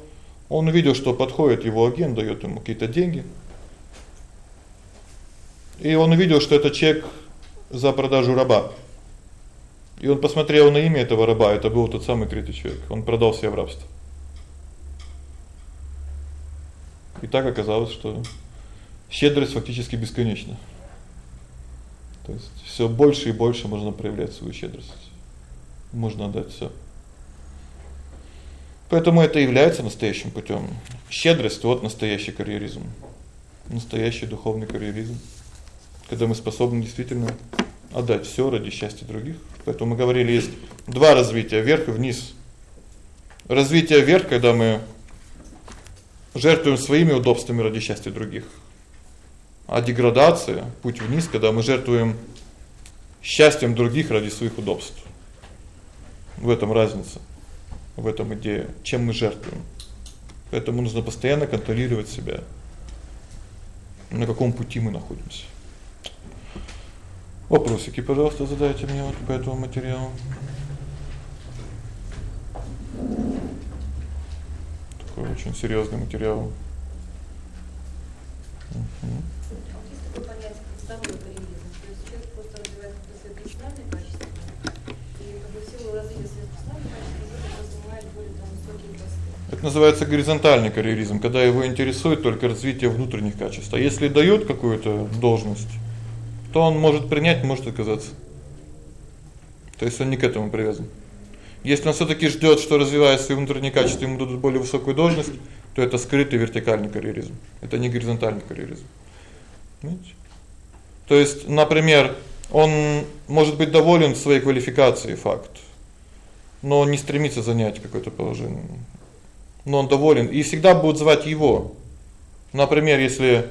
он увидел, что подходит его агент, даёт ему какие-то деньги. И он увидел, что это чек за продажу раба. И он посмотрел на имя этого раба, это был тот самый третий человек. Он продал себя в рабство. И так оказалось, что щедрость фактически бесконечна. То есть всё больше и больше можно проявлять свою щедрость. Можно отдать всё. Поэтому это является настоящим путём. Щедрость вот настоящий карьеризм. Настоящий духовный карьеризм. Когда мы способны действительно отдать всё ради счастья других. Поэтому мы говорили, есть два развития: вверх и вниз. Развитие вверх, когда мы жертвуем своими удобствами ради счастья других. А деградация путь вниз, когда мы жертвуем счастьем других ради своих удобств. В этом разница. В этом идея, чем мы жертвуем. Поэтому нужно постоянно контролировать себя. На каком пути мы находимся. Вопросики, пожалуйста, задайте мне вот по этому материалу. Такой очень серьёзный материал. Угу. Это называется горизонтальный карьеризм, когда его интересует только развитие внутренних качеств. А если даёт какую-то должность, то он может принять, может отказаться. То есть он не к этому привязан. Если он всё-таки ждёт, что развивая свои внутренние качества, ему дадут более высокую должность, то это скрытый вертикальный карьеризм. Это не горизонтальный карьеризм. Понимаете? То есть, например, он может быть доволен своей квалификацией, факт. Но не стремится занять какое-то положение но он доволен и всегда будут звать его. Например, если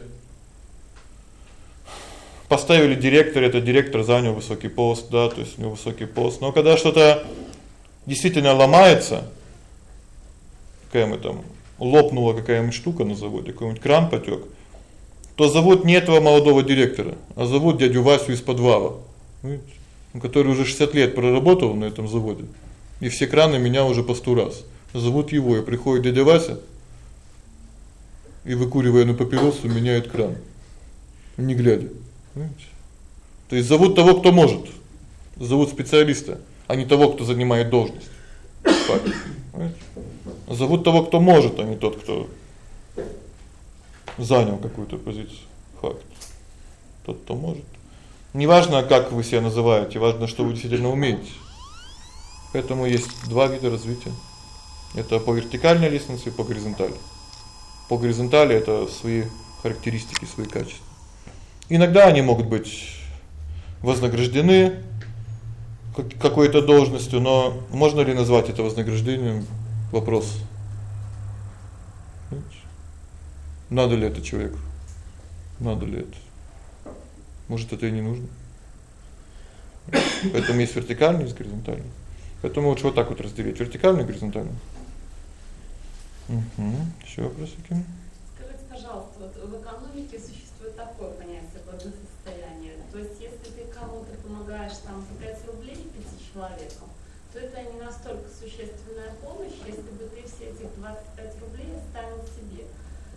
поставили директора, этот директор занял высокий пост, да, то есть у него высокий пост. Но когда что-то действительно ломается, какая-нибудь там лопнула какая-нибудь штука на заводе, какой-нибудь кран потёк, то зовут не этого молодого директора, а зовут дядю Васю из подвала. Который уже 60 лет проработал на этом заводе. И все краны менял уже по 100 раз зовут его, и приходит дядя Вася и выкуривая на папиросу, меняет кран. Не глядя. Понимаете? То есть зовут того, кто может. Зовут специалиста, а не того, кто занимает должность. Понимаете? Зовут того, кто может, а не тот, кто занял какую-то позицию. Факт. Тот, кто может. Неважно, как вы себя называете, важно, что вы действительно умеете. Поэтому есть два вида развития. Это по вертикальной лестнице и по горизонтали. По горизонтали это свои характеристики, свои качества. Иногда они могут быть вознаграждены какой-то должностью, но можно ли назвать это вознаграждением вопрос. Надо ли это человеку? Надо ли это? Может, это и не нужно. Поэтому есть вертикальный, есть горизонтальный. Поэтому лучше вот так вот разделить: вертикальный и горизонтальный. Угу. Ещё вопросики? Скажите, пожалуйста, вот в экономике существует такое понятие благосостояние. То есть если ты кому-то помогаешь там за 5 рублей пяти человекам, то это не настолько существенная помощь, если бы ты все эти 25 рублей оставил себе.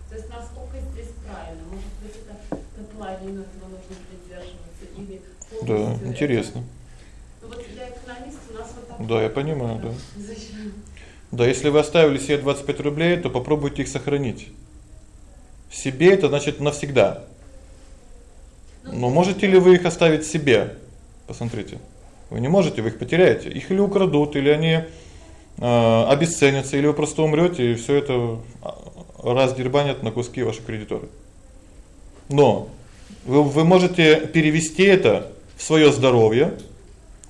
То есть насколько здесь правильно? Может быть, это половину этого нужно придерживаться или Да, интересно. Ну вот для экономиста у нас вот так. Да, я понимаю, да. Зачем? Да, если вы оставили себе 25 рублей, то попробуйте их сохранить. Себе это значит навсегда. Но можете ли вы их оставить себе? Посмотрите. Вы не можете, вы их потеряете. Их или украдут, или они э обесценятся, или вы просто умрёте, и всё это а, раздербанят на куски ваши кредиторы. Но вы вы можете перевести это в своё здоровье,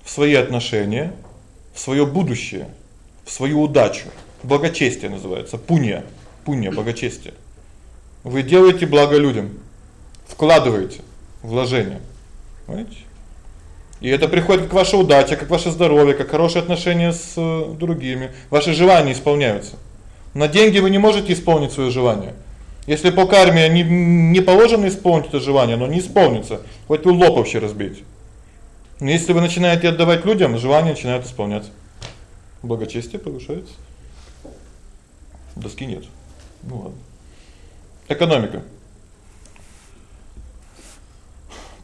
в свои отношения, в своё будущее свою удачу. Благочестие называется, пунья. Пунья благочестие. Вы делаете благо людям, вкладываете вложения. Понимаете? И это приходит как ваша удача, как ваше здоровье, как хорошие отношения с э, другими. Ваши желания исполняются. На деньги вы не можете исполнить своё желание. Если по карме не не положено исполнить это желание, оно не исполнится. Хоть вы лоб вообще разбейте. Но если вы начинаете отдавать людям, желания начинают исполняться благочестие повышается. Доски нет. Ну ладно. Экономика.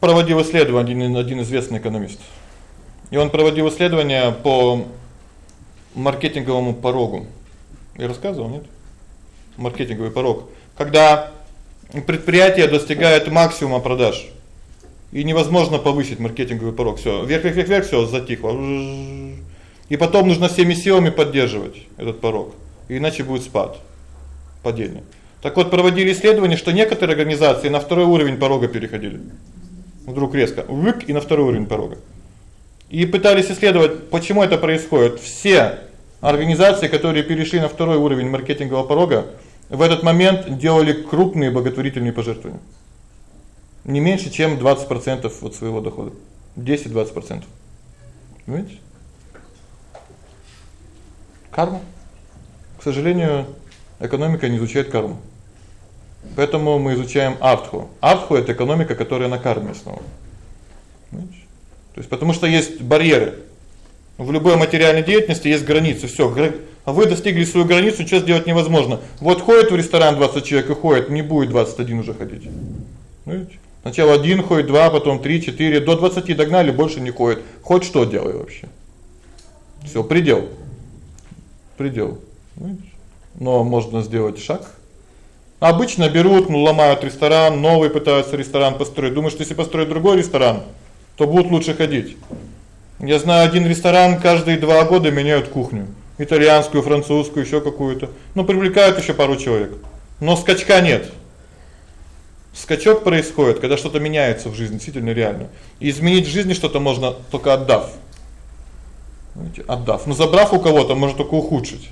Проводил исследование один, один известный экономист. И он проводил исследования по маркетинговому порогу. Я рассказывал, нет? Маркетинговый порог. Когда предприятие достигает максимума продаж, и невозможно повысить маркетинговый порог. Всё, вверх вверх вверх всё затихло. И потом нужно всеми силами поддерживать этот порог, иначе будет спад, падение. Так вот, проводили исследования, что некоторые организации на второй уровень порога переходили. Вдруг резко вык и на второй уровень порога. И пытались исследовать, почему это происходит. Все организации, которые перешли на второй уровень маркетингового порога, в этот момент делали крупные благотворительные пожертвования. Не меньше, чем 20% от своего дохода. 10-20%. Понимаете? Карма. К сожалению, экономика не изучает карму. Поэтому мы изучаем артху. Артху это экономика, которая на карме основана. Понимаешь? То есть потому что есть барьеры. В любой материальной деятельности есть границы. Всё, а вы достигли свою границу, ничего сделать невозможно. Вот ходит в ресторан 20 человек и ходит, не будет 21 уже ходить. Видите? Сначала один ходит, два, потом три, четыре, до 20 догнали, больше не ходит. Хоть что делай вообще. Всё, предел. Предел. Но можно сделать шаг. Обычно берут, ну ломают ресторан, новый пытаются ресторан построить. Думаешь, если построить другой ресторан, то будут лучше ходить. Я знаю один ресторан, каждые 2 года меняют кухню. Итальянскую, французскую, ещё какую-то. Ну, привлекают ещё пару человек. Но скачка нет. Скачок происходит, когда что-то меняется в жизни, действительно реально. И изменить в жизни что-то можно только отдав. Отдав. Но забрав у кого-то, можно только ухудшить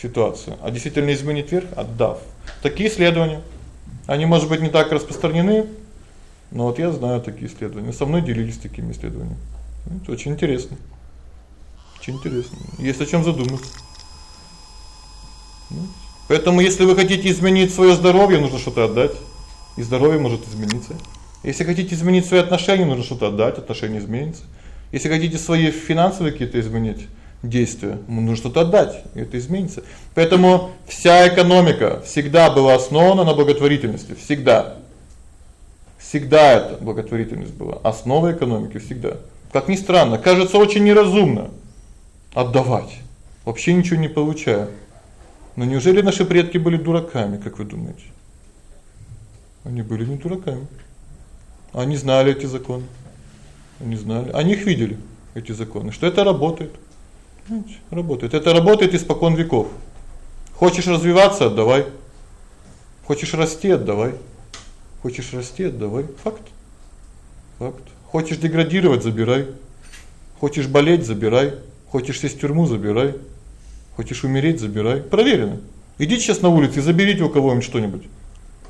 ситуацию. А действительно изменить вверх отдав. Такие исследования. Они, может быть, не так распространены, но вот я знаю такие исследования. Со мной делились такими исследованиями. Это очень интересно. Очень интересно. Есть о чём задуматься. Поэтому если вы хотите изменить своё здоровье, нужно что-то отдать. И здоровье может измениться. Если хотите изменить свои отношения, нужно что-то отдать, отношения изменятся. Если хотите свои финансовые какие-то изменить действия, нужно что-то отдать, и это изменится. Поэтому вся экономика всегда была основана на благотворительности, всегда. Всегда это благотворительность была основа экономики всегда. Как ни странно, кажется очень неразумно отдавать, вообще ничего не получая. Но неужели наши предки были дураками, как вы думаете? Они были не дураками. Они знали эти законы. Они знали, они их видели, эти законы, что это работает. Знаете, работает. Это работает испокон веков. Хочешь развиваться отдавай. Хочешь расти отдавай. Хочешь расти отдавай. Факт. Факт. Хочешь деградировать забирай. Хочешь болеть забирай. Хочешь сесть в тюрьму забирай. Хочешь умереть забирай. Проверено. Идите сейчас на улице и заберите у кого-нибудь что-нибудь.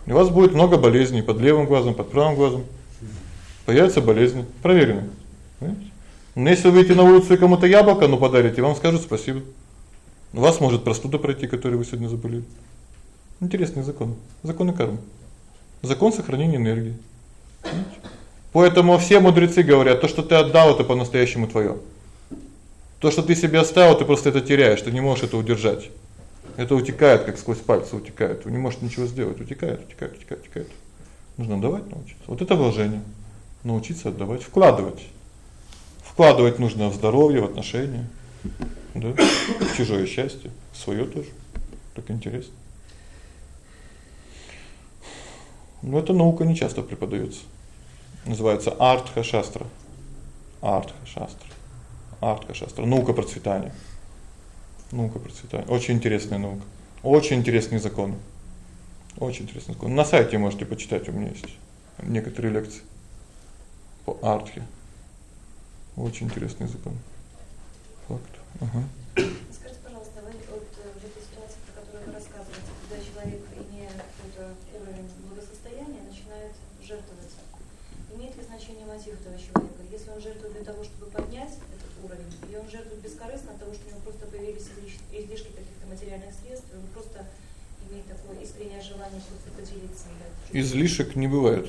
У вас будет много болезней под левым глазом, под правым глазом. Появятся болезни. Проверено. Понимаете? Но если выйти на улицу и кому-то яблоко ну подарите, вам скажут спасибо. У вас может простуда пройти, которой вы сегодня заболели. Интересный закон. Законы кармы. Закон сохранения энергии. Понимаете? Поэтому все мудрецы говорят: то, что ты отдал, это по-настоящему твоё. То, что ты себе оставил, ты просто это теряешь, ты не можешь это удержать. Это утекает, как сквозь пальцы утекает. Ты не можешь ничего сделать, утекает, утекает, утекает, утекает. Нужно давать научиться. Вот это вложение. Научиться отдавать, вкладывать. Вкладывать нужно в здоровье, в отношения, да? В чужое счастье, в своё тоже. Так интересно. Но эта наука не часто преподаётся. Называется артха-шастра. Артха-шастра. Артха-шастра наука процветания. Наука процветания. Очень интересная наука. Очень интересный закон. Очень интересный закон. На сайте можете почитать, у меня есть некоторые лекции по артхе. Очень интересный закон. Факт. Ага. Скажите, пожалуйста, вы вот э, в этой ситуации, про которую вы рассказываете, когда человек, имея какой-то уровень благосостояния, начинает жертвовать, имеет ли значение мотив этого человека? Если он жертвует для того, чтобы поднять этот уровень, или он жертвует бескорыстно от того, что у него просто появились излишки каких-то материальных средств, и он просто имеет такое искреннее желание поделиться. Да? Излишек не бывает.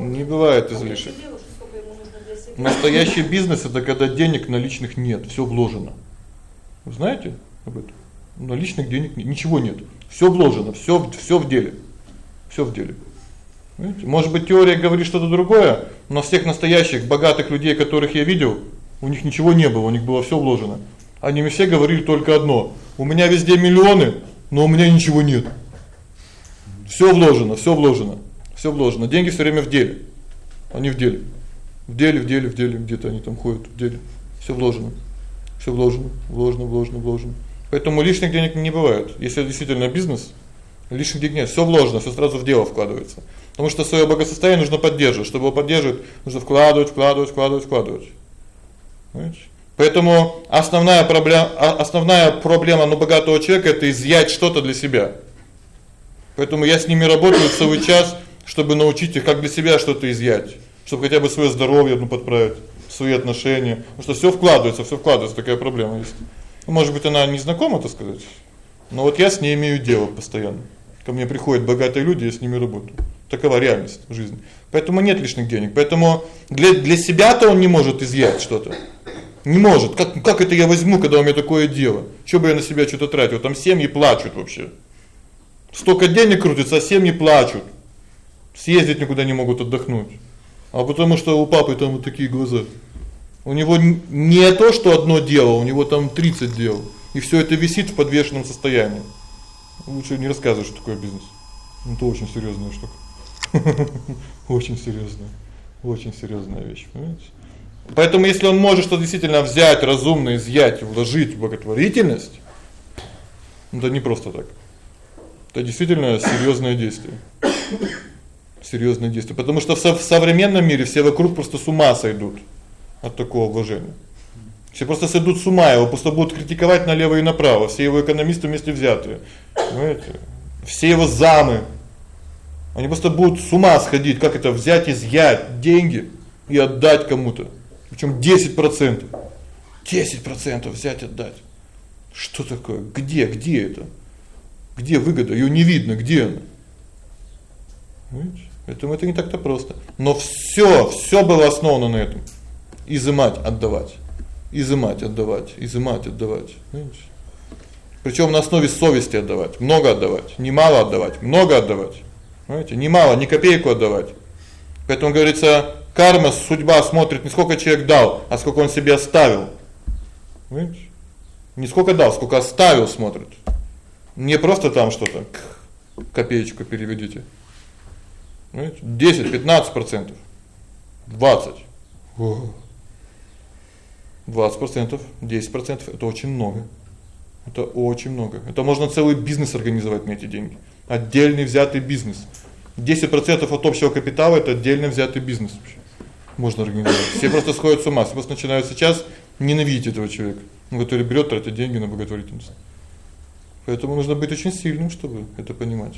Не бывает излишек. Настоящий бизнес это когда денег наличных нет, всё вложено. Вы знаете об этом? Наличных денег ничего нет. Всё вложено, всё всё в деле. Всё в деле. Понимаете? Может быть, теория говорит что-то другое, но всех настоящих богатых людей, которых я видел, у них ничего не было, у них было всё вложено. Они мне все говорили только одно: "У меня везде миллионы, но у меня ничего нет". Всё вложено, всё вложено. Всё вложено. Деньги всё время в деле. Они в деле. В деле, в деле, в деле, где-то они там ходят в деле. Всё вложено. Всё вложено, вложено, вложено, вложено. Поэтому лишних денег не бывает. Если действительно бизнес, лишних денег нет, всё вложено, всё сразу в дело вкладывается. Потому что своё благосостояние нужно поддерживать, чтобы его поддерживать, нужно вкладывать, вкладывать, вкладывать, вкладывать. Понимаете? Поэтому основная проблема основная проблема ну богатого человека это изъять что-то для себя. Поэтому я с ними работаю целый час, чтобы научить их как для себя что-то изъять, чтобы хотя бы своё здоровье ну подправить, свои отношения, потому что всё вкладывается, всё вкладывается, такая проблема есть. Ну, может быть, она не знакома, так сказать. Но вот я с ней имею дело постоянно. Ко мне приходят богатые люди, я с ними работаю. Такова реальность жизни. Поэтому нет лишних денег. Поэтому для для себя-то он не может изъять что-то. Не может. Как как это я возьму, когда у меня такое дело? Что бы я на себя что-то тратил? Там семьи плачут вообще. Столько денег крутится, а семьи плачут. Съездить никуда не могут отдохнуть. А потому что у папы там вот такие глаза. У него не то, что одно дело, у него там 30 дел. И всё это висит в подвешенном состоянии. Лучше не рассказывать, что такое бизнес. Ну, это очень серьёзная штука. Очень серьёзная. Очень серьёзная вещь, понимаете? Поэтому если он может что действительно взять, разумно изъять, вложить в благотворительность, это не просто так. Это действительно серьёзное действие. Серьёзное действие, потому что в современном мире все вокруг просто с ума сойдут от такого вложения. Все просто сойдут с ума, его просто будут критиковать налево и направо, все его экономисты вместе взятые. Понимаете? Все его замы они просто будут с ума сходить, как это взять, изъять деньги и отдать кому-то. Причём 10%. 10% взять отдать. Что такое? Где, где это? Где выгода? Её не видно, где она? Понимаете? Поэтому это не так-то просто. Но всё, всё было основано на этом. Изымать, отдавать. Изымать, отдавать, изымать, отдавать. Понимаете? Причём на основе совести отдавать, много отдавать, не мало отдавать, много отдавать. Понимаете? Не мало, ни копейку отдавать. Поэтому говорится, карма, судьба смотрит не сколько человек дал, а сколько он себе оставил. Понимаете? Не сколько дал, сколько оставил смотрит. Не просто там что-то копеечку переведите. Понимаете? 10-15%. 20. 20%, 10% это очень много. Это очень много. Это можно целый бизнес организовать на эти деньги отдельный взятый бизнес. 10% от общего капитала это отдельно взятый бизнес вообще. Можно организовать. Все просто сходят с ума, все просто начинают сейчас ненавидеть этого человека, который берёт тратит деньги на благотворительность. Поэтому нужно быть очень сильным, чтобы это понимать.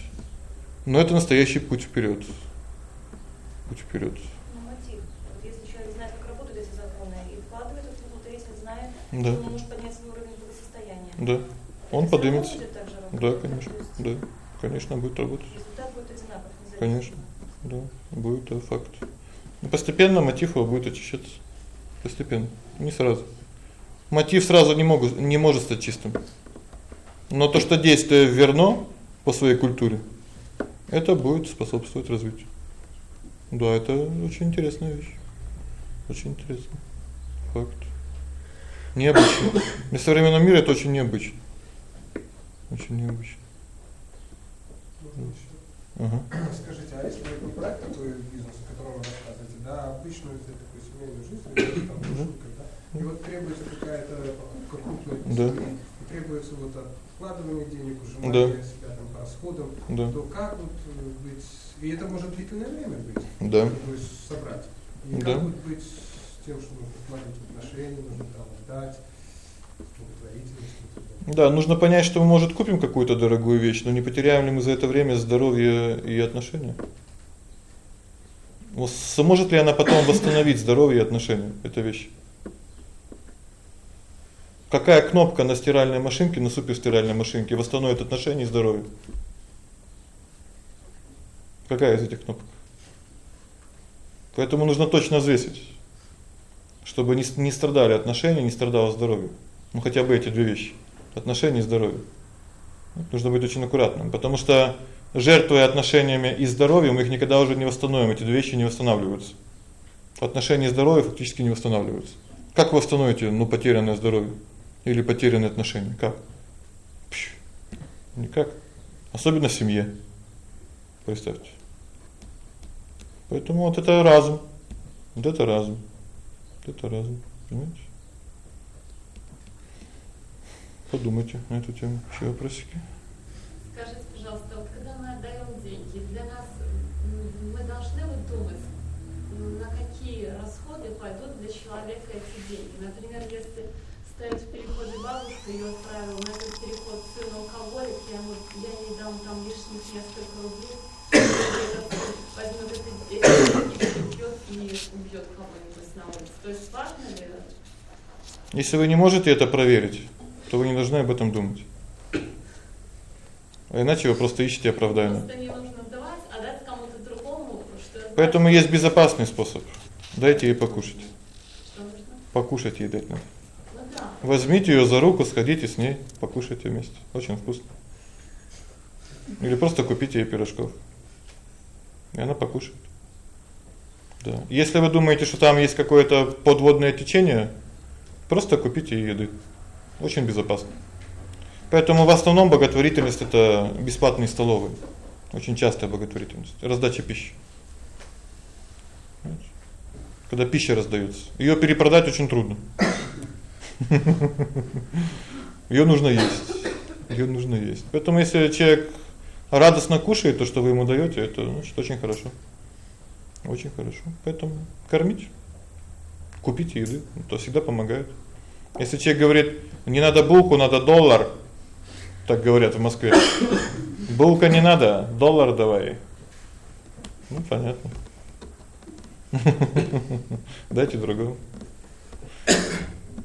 Но это настоящий путь вперёд. Путь вперёд. Да. Он может поднять свой уровень благосостояния. Да. Он поднимется. Да, конечно. Да. Конечно, будет работать. Результат будет одинаковый. Конечно. Да, будет это факт. Но постепенно мотив его будет очищаться. Постепенно, не сразу. Мотив сразу не могут не может стать чистым. Но то, что действие верно по своей культуре, это будет способствовать развитию. Да, это очень интересная вещь. Очень интересно. Факт. Необычно. В современном мире это очень необычно. Очень необычно. Ага. Скажите, а если не брать такой бизнес, о котором вы рассказываете, да, обычную такую семейную жизнь, там, шутка, да, и вот требуется какая-то покупка крупная да. требуется вот откладывание денег, ужимание да. Расходам, да. то как вот э, быть, и это может длительное время быть, да. то есть собрать. И да. как вот быть с тем, что нужно в отношения, нужно там ждать, да, нужно понять, что мы может купим какую-то дорогую вещь, но не потеряем ли мы за это время здоровье и отношения? Вот сможет ли она потом восстановить здоровье и отношения эта вещь? Какая кнопка на стиральной машинке, на суперстиральной машинке восстановит отношения и здоровье? Какая из этих кнопок? Поэтому нужно точно взвесить, чтобы не не страдали отношения, не страдало здоровье. Ну хотя бы эти две вещи отношения и здоровья. Нужно быть очень аккуратным, потому что жертвуя отношениями и здоровьем, мы их никогда уже не восстановим, эти две вещи не восстанавливаются. Отношения и здоровье фактически не восстанавливаются. Как вы восстановите, ну, потерянное здоровье или потерянные отношения? Как? Пш, никак. Особенно в семье. Представьте. Поэтому вот это разум. Вот это разум. Вот это разум, понимаете? Подумайте на эту тему. Ещё вопросики? Скажите, пожалуйста, вот когда мы отдаём деньги, для нас мы должны вот думать, на какие расходы пойдут для человека эти деньги. Например, если стоит в переходе бабушка, её отправил на этот переход сын алкоголик, я, ему, я ей дам там лишних несколько рублей, возьмет это деньги, и убьет кого-нибудь на улице. То есть важно ли это? Если вы не можете это проверить, то вы не должны об этом думать. А иначе вы просто ищете оправдание. Просто не нужно давать, а дать кому-то другому, Поэтому есть безопасный способ. Дайте ей покушать. Что нужно? Покушать ей дать надо. Возьмите её за руку, сходите с ней, покушайте вместе. Очень вкусно. Или просто купите ей пирожков. И она покушает. Да. Если вы думаете, что там есть какое-то подводное течение, просто купите ей еды. Очень безопасно. Поэтому в основном благотворительность это бесплатные столовые. Очень частая благотворительность, раздача пищи. Когда пища раздаётся. Её перепродать очень трудно. Её нужно есть. Её нужно есть. Поэтому если человек радостно кушает то, что вы ему даёте, это значит очень хорошо. Очень хорошо. Поэтому кормить, купите еды, то всегда помогает. Если человек говорит: "Не надо булку, надо доллар", так говорят в Москве. Булка не надо, доллар давай. Ну, понятно. Дайте другого.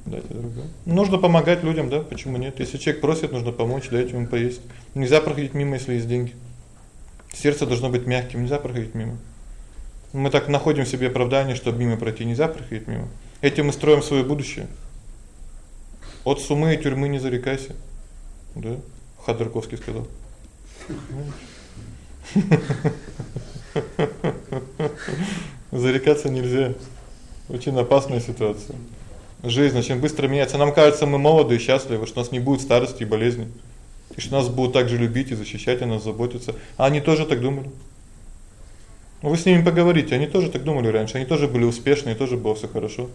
Дайте другого. Нужно помогать людям, да? Почему нет? Если человек просит, нужно помочь, дать ему поесть. Нельзя проходить мимо, если есть деньги. Сердце должно быть мягким, нельзя проходить мимо. Мы так находим себе оправдание, чтобы мимо пройти, нельзя проходить мимо. Этим мы строим своё будущее. От сумы и тюрьмы не зарекайся. Да? Ходорковский сказал. Зарекаться нельзя. Очень опасная ситуация. Жизнь очень быстро меняется. Нам кажется, мы молоды и счастливы, что у нас не будет старости и болезней. И что нас будут так же любить и защищать, о нас заботиться. А они тоже так думали. Вы с ними поговорите, они тоже так думали раньше, они тоже были успешны, и тоже было всё хорошо.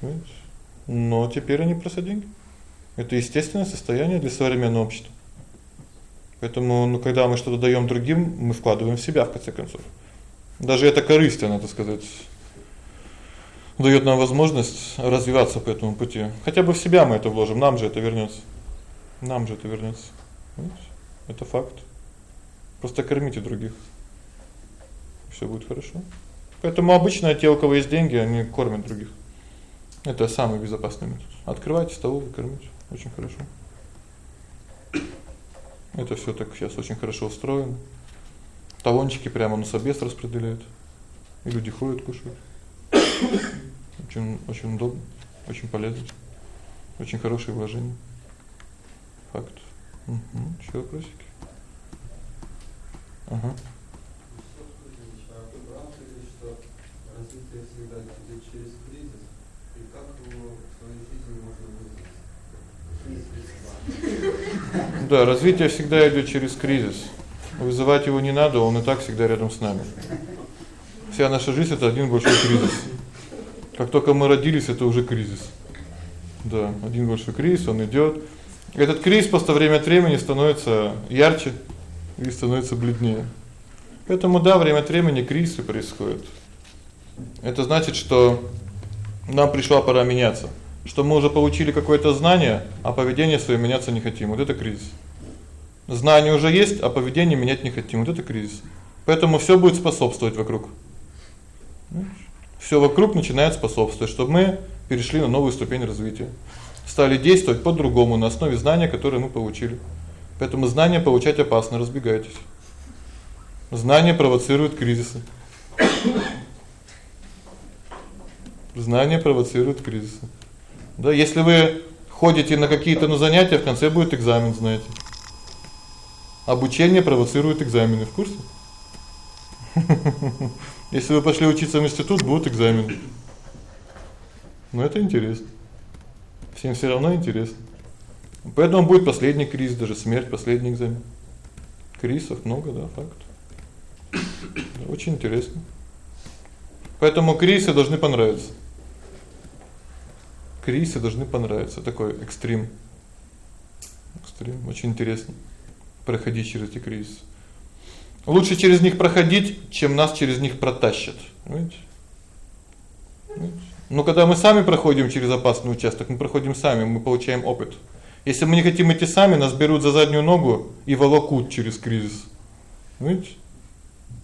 Понимаете? Но теперь они просят деньги. Это естественное состояние для современного общества. Поэтому, ну, когда мы что-то даём другим, мы вкладываем в себя в конце концов. Даже эта корысть, надо сказать, даёт нам возможность развиваться по этому пути. Хотя бы в себя мы это вложим, нам же это вернётся. Нам же это вернётся. Это факт. Просто кормите других. Всё будет хорошо. Поэтому обычно те, у кого есть деньги, они кормят других. Это самый безопасный метод. Открывайте столовую, кормите. Очень хорошо. Это всё так сейчас очень хорошо устроено. Талончики прямо на собес распределяют. И люди ходят, кушают. Очень очень удобно, очень полезно. Очень хорошее вложение. Факт. Угу. Ещё вопросики? Ага. Да, развитие всегда идёт через кризис. Вызывать его не надо, он и так всегда рядом с нами. Вся наша жизнь это один большой кризис. Как только мы родились, это уже кризис. Да, один большой кризис, он идёт. Этот кризис просто время от времени становится ярче и становится бледнее. Поэтому да, время от времени кризисы происходят. Это значит, что нам пришла пора меняться что мы уже получили какое-то знание, а поведение своё меняться не хотим. Вот это кризис. Знание уже есть, а поведение менять не хотим. Вот это кризис. Поэтому всё будет способствовать вокруг. Всё вокруг начинает способствовать, чтобы мы перешли на новую ступень развития. Стали действовать по-другому на основе знания, которое мы получили. Поэтому знания получать опасно, разбегайтесь. Знания провоцируют кризисы. Знания провоцируют кризисы. Да, если вы ходите на какие-то на занятия, в конце будет экзамен, знаете. Обучение провоцирует экзамены, в курсе? Если вы пошли учиться в институт, будет экзамен. Ну это интересно. Всем всё равно интересно. Поэтому будет последний кризис, даже смерть, последний экзамен. Кризисов много, да, факт. Очень интересно. Поэтому кризисы должны понравиться кризисы должны понравиться. Такой экстрим. Экстрим очень интересно проходить через эти кризисы. Лучше через них проходить, чем нас через них протащат. Понимаете? Но когда мы сами проходим через опасный участок, мы проходим сами, мы получаем опыт. Если мы не хотим идти сами, нас берут за заднюю ногу и волокут через кризис. Понимаете?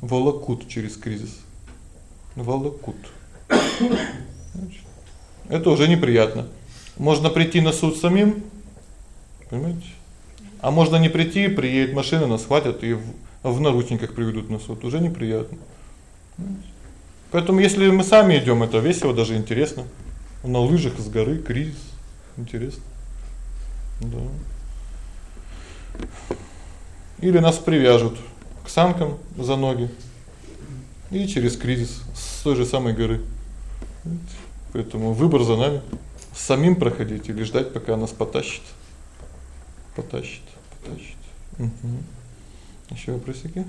Волокут через кризис. Волокут. Это уже неприятно. Можно прийти на суд самим, понимаете? А можно не прийти, приедет машина, нас схватят и в, наручниках приведут на суд. Уже неприятно. Поэтому если мы сами идём, это весело, даже интересно. На лыжах с горы кризис. Интересно. Да. Или нас привяжут к санкам за ноги. И через кризис с той же самой горы. Поэтому выбор за нами. Самим проходить или ждать, пока нас потащит. Потащит, потащит. Угу. Ещё вопросики?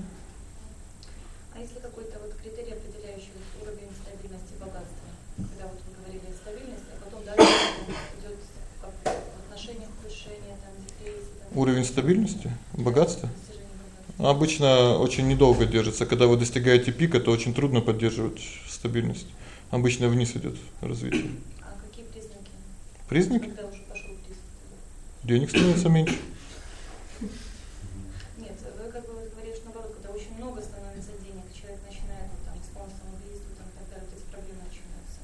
А если какой-то вот критерий, определяющий уровень стабильности богатства? Когда вот вы говорили стабильность, а потом дальше идёт как в отношениях ухудшение, там депрессия, там Уровень стабильности, богатства? Обычно очень недолго держится. Когда вы достигаете пика, то очень трудно поддерживать стабильность. Обычно вниз идёт развитие. А какие признаки? Признаки? Когда уже пошёл вниз? Денег становится меньше. Нет, вы как бы вот говорили, что наоборот, когда очень много становится денег, человек начинает вот, там склон к самоубийству, там и так далее, то есть проблемы начинаются.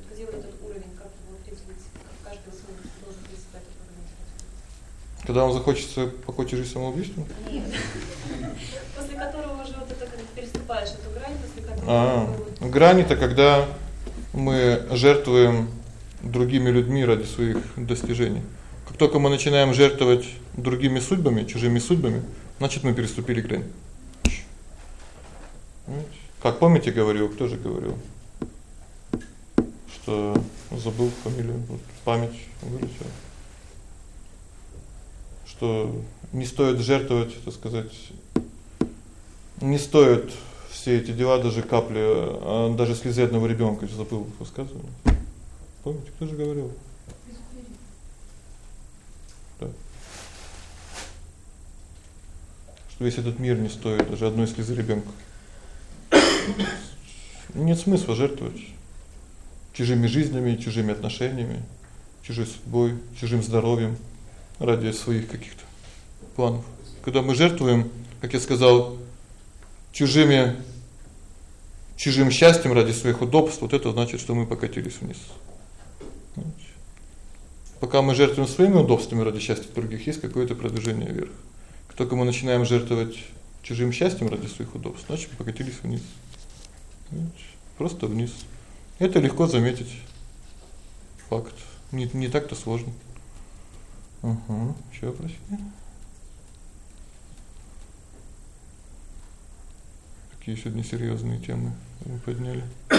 Вот где вот этот уровень, как его определить, как каждый свой должен для себя этот уровень определить? Когда вам захочется покончить жизнь самоубийством? Нет. После которого уже вот это как переступаешь эту грань, после которого А, грань это когда мы жертвуем другими людьми ради своих достижений. Как только мы начинаем жертвовать другими судьбами, чужими судьбами, значит мы переступили грань. Как помните, говорил, кто же говорил? Что забыл фамилию, вот память вылетела. Что не стоит жертвовать, так сказать, не стоит все эти дела даже капли, а даже слезы одного ребёнка, забыл высказывание. Помните, кто же говорил? Да. Что весь этот мир не стоит даже одной слезы ребёнка. Нет смысла жертвовать чужими жизнями, чужими отношениями, чужой судьбой, чужим здоровьем ради своих каких-то планов. Когда мы жертвуем, как я сказал, чужими чужим счастьем ради своих удобств, вот это значит, что мы покатились вниз. Пока мы жертвуем своими удобствами ради счастья других, есть какое-то продвижение вверх. Как только мы начинаем жертвовать чужим счастьем ради своих удобств, значит, покатились вниз. Просто вниз. Это легко заметить. Факт. Не не так-то сложно. Угу. Ещё вопросы? Какие сегодня серьёзные темы мы подняли.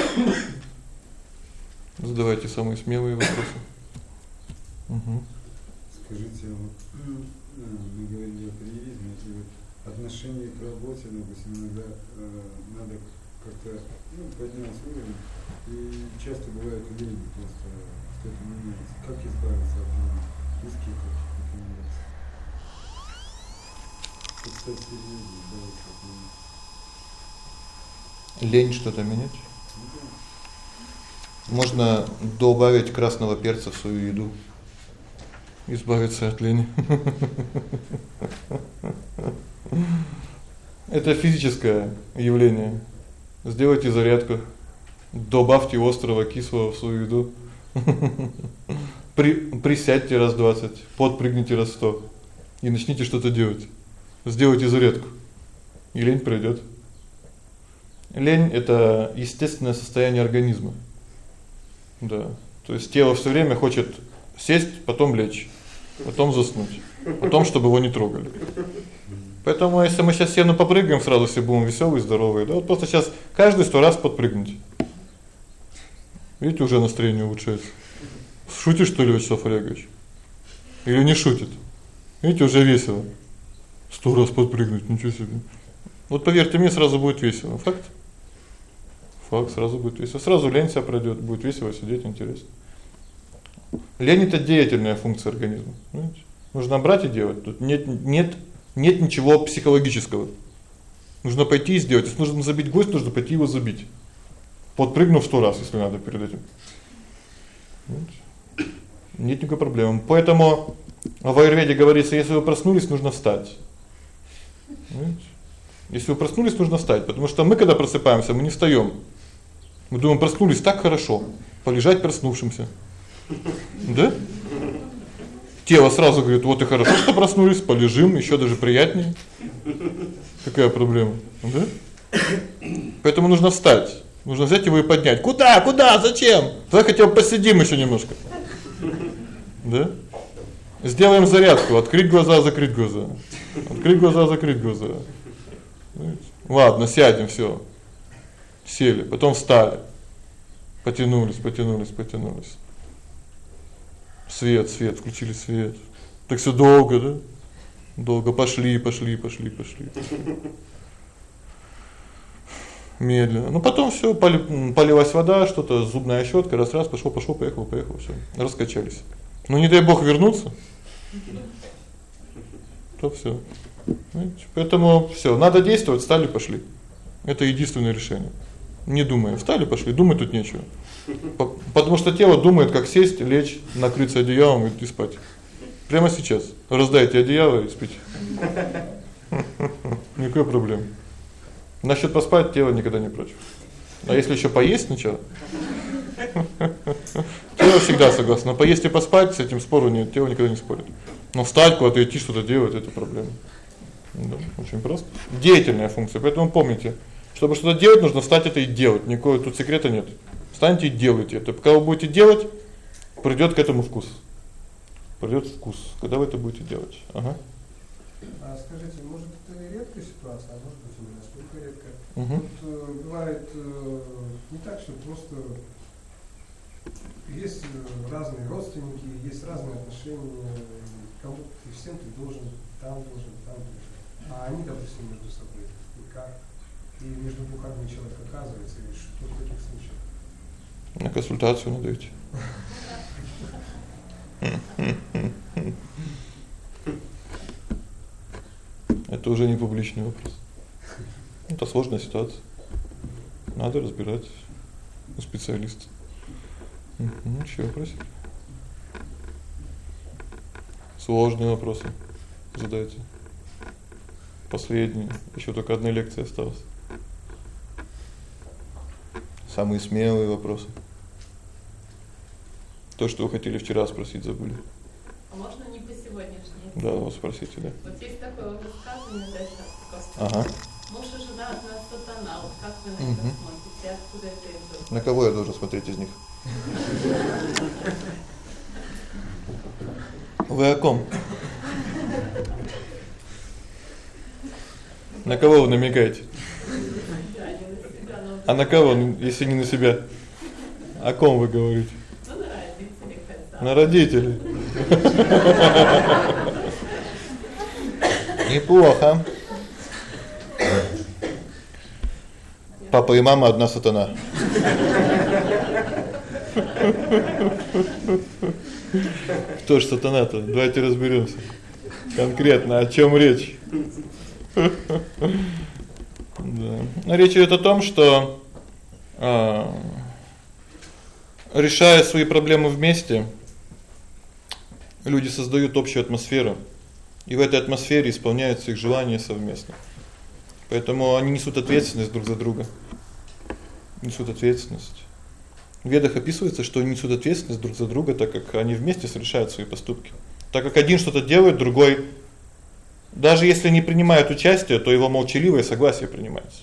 Задавайте самые смелые вопросы. Угу. Скажите, вот э, мы говорили о карьеризме, и вот отношение к работе, допустим, иногда э, надо как-то ну, поднять уровень, и часто бывает лень просто что-то меняется. Как избавиться от лени? Лени? Лень что-то менять? Можно добавить красного перца в свою еду. Избавиться от лени. Это физическое явление. Сделайте зарядку. Добавьте острого кислого в свою еду. При присядьте раз 20, подпрыгните раз 100 и начните что-то делать. Сделайте зарядку. И лень пройдёт. Лень это естественное состояние организма. Да. То есть тело всё время хочет сесть, потом лечь, потом заснуть, потом чтобы его не трогали. Поэтому если мы сейчас сено попрыгаем, сразу все будем весёлые, здоровые, да? Вот просто сейчас каждый 100 раз подпрыгните. Видите, уже настроение улучшается. Шутишь что ли, Вячеслав Олегович? Или не шутит? Видите, уже весело. 100 раз подпрыгнуть, ничего себе. Вот поверьте мне, сразу будет весело. Факт. Факт сразу будет весело. Сразу лень себя пройдёт, будет весело сидеть, интересно. Лень это деятельная функция организма, понимаете? Нужно брать и делать. Тут нет нет нет ничего психологического. Нужно пойти и сделать. Если нужно забить гвоздь, нужно пойти его забить. Подпрыгнув 100 раз, если надо перед этим. Понимаете? Нет никакой проблемы. Поэтому в аюрведе говорится, если вы проснулись, нужно встать. Если вы проснулись, нужно встать, потому что мы когда просыпаемся, мы не встаём. Мы думаем, проснулись так хорошо, полежать проснувшимся. Да? Тело сразу говорит: "Вот и хорошо, что проснулись, полежим, ещё даже приятнее". Какая проблема? Да? Поэтому нужно встать. Нужно взять его и поднять. Куда? Куда? Зачем? Давай хотя бы посидим ещё немножко. Да? Сделаем зарядку. Открыть глаза, закрыть глаза. Открыть глаза, закрыть глаза. Ладно, сядем, всё. Сели, потом встали. Потянулись, потянулись, потянулись. Свет, свет, включили свет. Так всё долго, да? Долго пошли, пошли, пошли, пошли. Медленно. Ну потом всё, полилась вода, что-то зубная щётка, раз раз пошёл, пошёл, поехал, поехал, всё. Раскачались. Ну не дай бог вернуться. То всё. Поэтому всё, надо действовать, встали, пошли. Это единственное решение. Не думая, встали, пошли, думать тут нечего. Потому что тело думает, как сесть, лечь, накрыться одеялом и спать. Прямо сейчас. Раздайте одеяло и спите. Никакой проблемы. Насчёт поспать тело никогда не против. А если ещё поесть сначала? Тело всегда согласно. Поесть и поспать с этим спору нет, тело никогда не спорит. Но встать куда-то идти что-то делать это проблема. Да, очень просто. Деятельная функция. Поэтому помните, чтобы что-то делать, нужно встать это и делать. Никакого тут секрета нет. Встаньте и делайте это. Пока вы будете делать, придёт к этому вкус. Придёт вкус, когда вы это будете делать. Ага. А скажите, может это редкая ситуация, а может быть не настолько редкая? Угу. Вот э, бывает э, не так, что просто есть э, разные родственники, есть разные отношения, кому ты всем ты должен, там должен, там должен. А они, допустим, между собой никак. И между духами человек оказывается, или что в таких случаях? На консультацию надо идти. Это уже не публичный вопрос. Это сложная ситуация. Надо разбирать у специалиста. Угу, ещё вопросы? Сложные вопросы задайте. Последний. Ещё только одна лекция осталась. Самые смелые вопросы. То, что вы хотели вчера спросить, забыли. А можно не по сегодняшней? Да, вот спросите, да. Вот есть такое высказывание, да, сейчас Ага. Муж и жена от нас сатана. Вот как вы на это смотрите? Откуда это идёт? На кого я должен смотреть из них? Вы о ком? На кого вы намекаете? А на кого, если не на себя? О ком вы говорите? ну. На родителей. Неплохо. Папа и мама одна сатана. Кто ж сатана-то? Давайте разберёмся. Конкретно о чём речь? Да. Ну, речь идёт о том, что а решая свои проблемы вместе, люди создают общую атмосферу. И в этой атмосфере исполняются их желания совместно. Поэтому они несут ответственность друг за друга. Несут ответственность. В Ведах описывается, что они несут ответственность друг за друга, так как они вместе совершают свои поступки. Так как один что-то делает, другой даже если не принимает участие, то его молчаливое согласие принимается.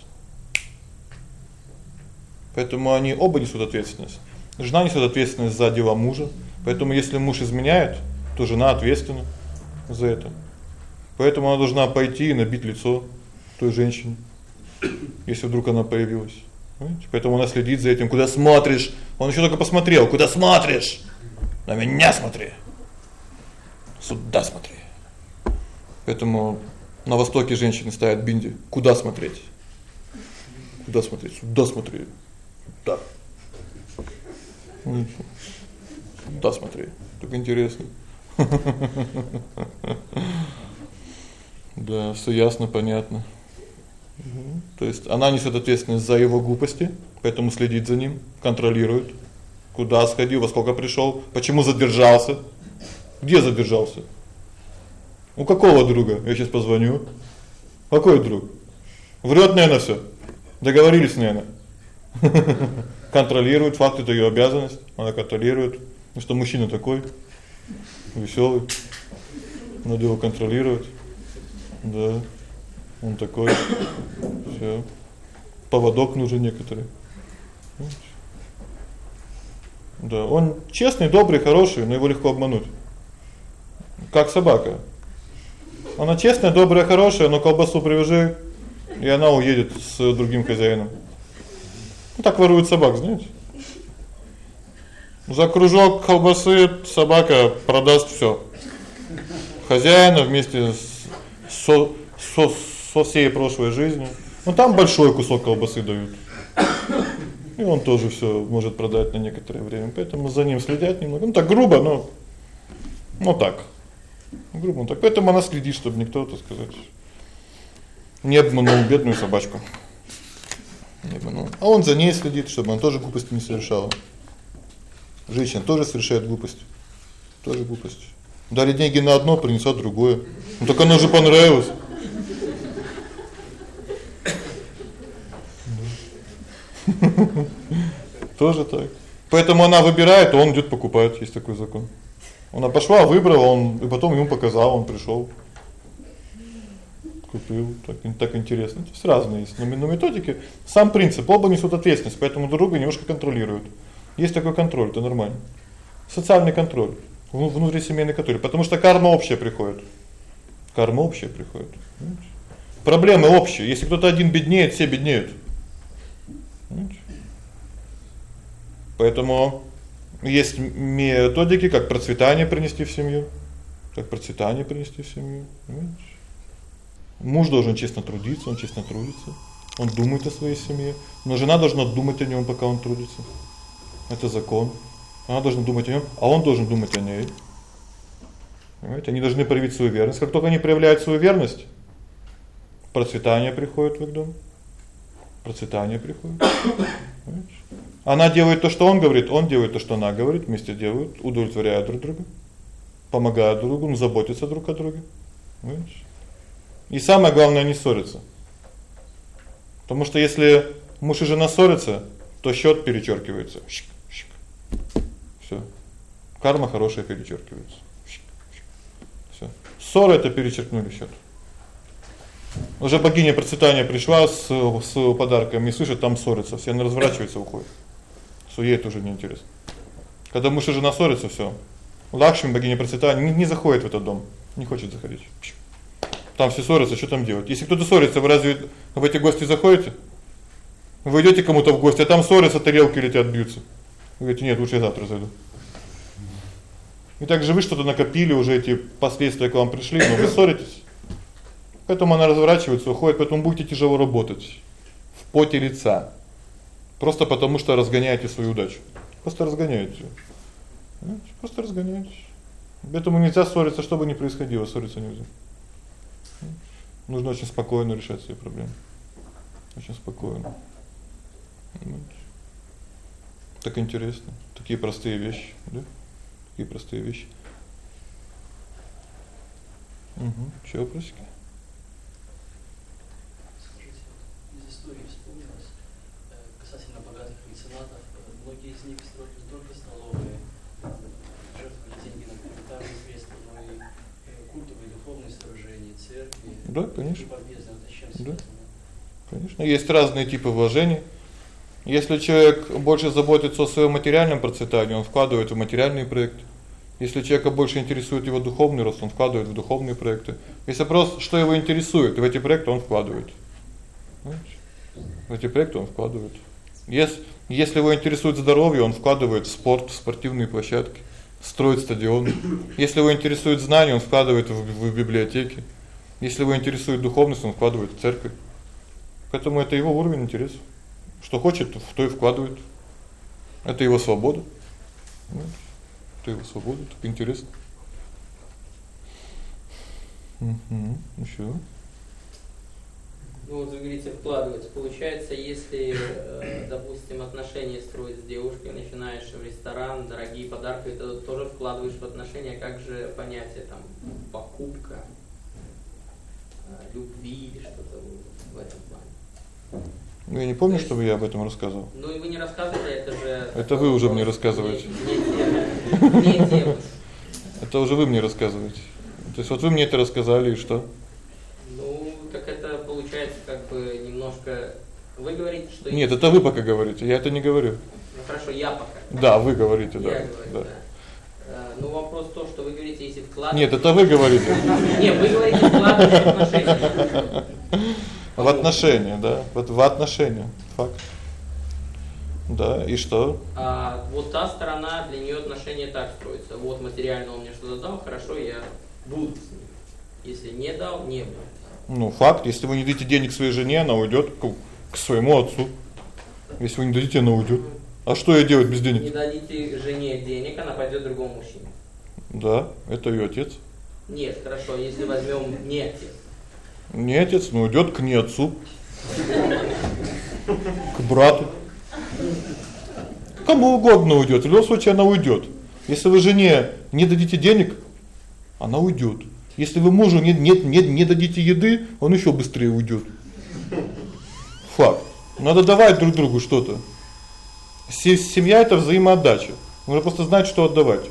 Поэтому они оба несут ответственность. Жена несет ответственность за дела мужа, поэтому если муж изменяет, то жена ответственна за это. Поэтому она должна пойти и набить лицо той женщине, если вдруг она появилась. Понимаете? Поэтому она следит за этим, куда смотришь. Он ещё только посмотрел, куда смотришь? На меня смотри. Сюда смотри. Поэтому на востоке женщины ставят бинди. Куда смотреть? Куда смотреть? Сюда смотри. Да. Сюда смотри. Так интересно. Да, всё ясно, понятно. То есть она несёт ответственность за его глупости, поэтому следит за ним, контролирует. Куда сходил, во сколько пришёл, почему задержался? Где задержался? У какого друга? Я сейчас позвоню. Какой друг? Врёт, наверное, всё. Договорились, наверное. Контролирует факт это её обязанность. Она контролирует, ну что мужчина такой весёлый. Надо его контролировать. Да. Он такой. Всё. поводок нужен некоторый. Да, он честный, добрый, хороший, но его легко обмануть. Как собака. Она честная, добрая, хорошая, но колбасу привяжи, и она уедет с другим хозяином. Ну так воруют собак, знаете? За кружок колбасы собака продаст всё. Хозяина вместе с со со, со всей прошлой жизнью. Ну там большой кусок колбасы дают. И он тоже всё может продать на некоторое время. Поэтому за ним следят немного. Ну так грубо, но ну так. Грубо так. Поэтому она следит, чтобы никто, так сказать, не обманул бедную собачку. Не обманул. А он за ней следит, чтобы она тоже глупости не совершала. Женщина тоже совершает глупость. Тоже глупость. Дали деньги на одно, принесла другое. Ну так оно же понравилось. Тоже так. Поэтому она выбирает, а он идёт покупать, есть такой закон. Она пошла, выбрала, он и потом ему показал, он пришёл. Купил, так так интересно. То есть разные есть. Но, но методики, сам принцип, оба несут ответственность, поэтому друг друга немножко контролируют. Есть такой контроль, это нормально. Социальный контроль, внутрисемейный контроль, потому что карма общая приходит. Карма общая приходит. Проблемы общие. Если кто-то один беднеет, все беднеют. Поэтому есть методики, как процветание принести в семью, как процветание принести в семью, понимаете? Муж должен честно трудиться, он честно трудится. Он думает о своей семье, но жена должна думать о нём, пока он трудится. Это закон. Она должна думать о нём, а он должен думать о ней. Понимаете? Они должны проявить свою верность. Как только они проявляют свою верность, процветание приходит в их дом. Процветание приходит. Понимаете? Она делает то, что он говорит, он делает то, что она говорит, вместе делают, удовлетворяют друг друга, помогают друг другу, заботятся друг о друге. Понимаете? И самое главное не ссориться. Потому что если муж и жена ссорятся, то счёт перечёркивается. Всё. Карма хорошая перечёркивается. Всё. Ссора это перечеркнули счёт. Уже богиня процветания пришла с с подарками и слышит, там ссорятся, все она разворачивается, уходит. Что ей это уже не интересно. Когда муж и жена ссорятся, всё. Лакшми богиня процветания не, не заходит в этот дом, не хочет заходить. Там все ссорятся, что там делать? Если кто-то ссорится, вы разве в эти гости заходите? Вы идёте кому-то в гости, а там ссорятся, тарелки летят, бьются. Вы говорите: "Нет, лучше я завтра зайду". И так же вы что-то накопили, уже эти последствия к вам пришли, но вы ссоритесь. Поэтому она разворачивается, уходит, поэтому будете тяжело работать в поте лица. Просто потому что разгоняете свою удачу. Просто разгоняете. Просто разгоняете. Поэтому нельзя ссориться, что бы ни происходило, ссориться нельзя. Нужно очень спокойно решать свои проблемы. Очень спокойно. Так интересно. Такие простые вещи, да? Такие простые вещи. Угу. Ещё вопросики? Скажите, из истории вспомнилось, э, касательно богатых меценатов, многие из них строят не только столовые, жертвуют деньги на гуманитарные средства, но и э, культовые духовные сооружения, церкви. Да, конечно. Чем да. Конечно, есть разные типы вложений. Если человек больше заботится о своём материальном процветании, он вкладывает в материальные проекты. Если человека больше интересует его духовный рост, он вкладывает в духовные проекты. Если просто что его интересует, в эти проекты он вкладывает. Понимаете? В эти проекты он вкладывает. Если если его интересует здоровье, он вкладывает в спорт, в спортивные площадки, строит стадионы. Если его интересует знания, он вкладывает в, в библиотеки. Если его интересует духовность, он вкладывает в церковь. Поэтому это его уровень интересов. Что хочет, в то и вкладывает. Это его свобода. Это его свобода, так интересно. Угу. Ещё. Ну вот вы говорите вкладывать. Получается, если, э, допустим, отношения строить с девушкой, начинаешь в ресторан, дорогие подарки, это тоже вкладываешь в отношения, как же понятие там покупка, любви или что-то в этом плане? Ну я не помню, чтобы я об этом рассказывал. Ну и вы не рассказывали, это же Это вы уже мне рассказываете. Это уже вы мне рассказываете. То есть вот вы мне это рассказали и что? Ну, так это получается как бы немножко Вы говорите, что Нет, это вы пока говорите. Я это не говорю. Ну хорошо, я пока. Да, вы говорите, да. Я говорю, да. да. Э, Ну вопрос в вкладывать Нет, это вы говорите. Нет, вы говорите в отношения. В отношения, да? Вот в отношения. Факт. Да, и что? А вот та сторона, для неё отношения так строятся. Вот материально он мне что-то дал, хорошо, я буду с ним. Если не дал, не буду. Ну, факт, если вы не дадите денег своей жене, она уйдёт к, к своему отцу. Если вы не дадите, она уйдёт. А что ей делать без Не денег? дадите жене денег, она пойдёт к другому мужчине. Да, это её отец. Нет, хорошо, если возьмём не отец. Не отец, но уйдёт к не отцу. К брату. Кому угодно уйдёт. В любом случае она уйдёт. Если вы жене не дадите денег, она уйдёт. Если вы мужу не не не, не дадите еды, он ещё быстрее уйдёт. Факт. Надо давать друг другу что-то. Се семья это взаимоотдача. Нужно просто знать, что отдавать.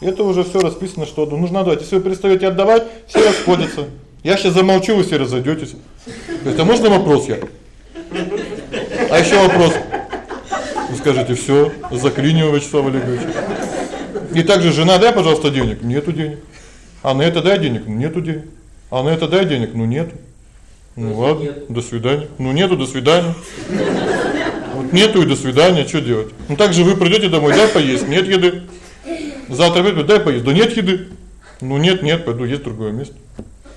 Это уже всё расписано, что нужно отдавать. Если вы перестаёте отдавать, все расходятся. Я сейчас замолчу, вы все разойдётесь. То есть, а можно вопрос я? А ещё вопрос. Вы скажете: "Всё, заклиниваю Вячеслав Олегович". И также жена: "Дай, пожалуйста, денег". Нету денег. А на это дай денег. Нету денег. А на это дай денег. Ну нету. Ну ладно, Нету. до свидания. Ну нету, до свидания. Вот нету и до свидания, что делать? Ну так же вы придёте домой, дай поесть, нет еды. Завтра выйду, дай поесть. Да нет еды. Ну нет, нет, пойду есть другое место.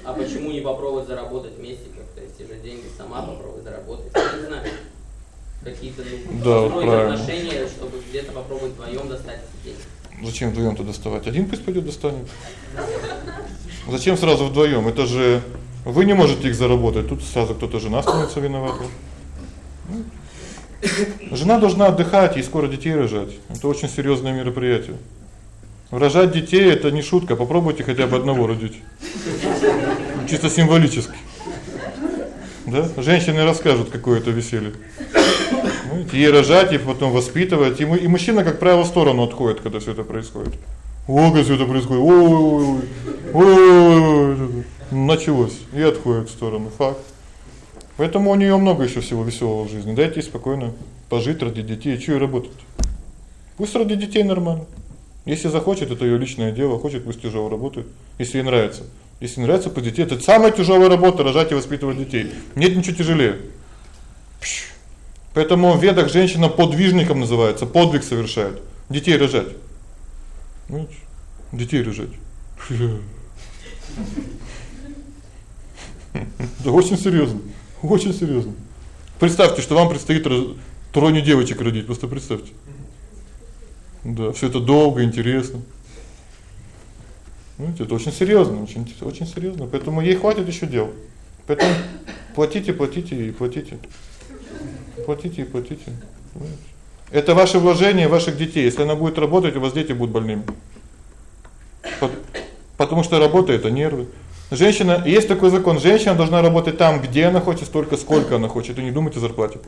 А почему не попробовать заработать вместе как-то эти же деньги сама попробовать заработать? Я не знаю. Какие-то ну, Да, вот правильно. отношения, чтобы где-то попробовать вдвоём достать эти деньги. Зачем вдвоём-то доставать? Один пусть пойдёт достанет. Зачем сразу вдвоём? Это же вы не можете их заработать. Тут сразу кто-то жена становится виноватой. Ну, Жена должна отдыхать и скоро детей рожать. Это очень серьёзное мероприятие. Рожать детей это не шутка. Попробуйте хотя бы одного родить. Чисто символически. Да? Женщины расскажут, какое это веселье. Знаете, ей рожать и потом воспитывать. И, и мужчина, как правило, в сторону отходит, когда всё это происходит. О, как всё это происходит. Ой-ой-ой. Ой-ой-ой. Началось. И отходит в сторону. Факт. Поэтому у неё много ещё всего весёлого в жизни. Дайте ей спокойно пожить, родить детей, что и работать. Пусть родит детей нормально. Если захочет, это её личное дело, хочет пусть тяжело работает, если ей нравится. Если нравится, пусть детей это самая тяжёлая работа рожать и воспитывать детей. Нет ничего тяжелее. Поэтому в ведах женщина подвижником называется, подвиг совершает. Детей рожать. Понимаете? Детей рожать. Да очень серьёзно. Очень серьёзно. Представьте, что вам предстоит тройню девочек родить, просто представьте. Да, всё это долго, интересно. Знаете, это очень серьёзно, очень очень серьёзно, поэтому ей хватит ещё дел. Поэтому платите, платите и платите. Платите и платите. Это ваше вложение ваших детей. Если она будет работать, у вас дети будут больными. По- Потому что работа это нервы. Женщина, есть такой закон, женщина должна работать там, где она хочет, столько, сколько она хочет, и не думать о зарплате.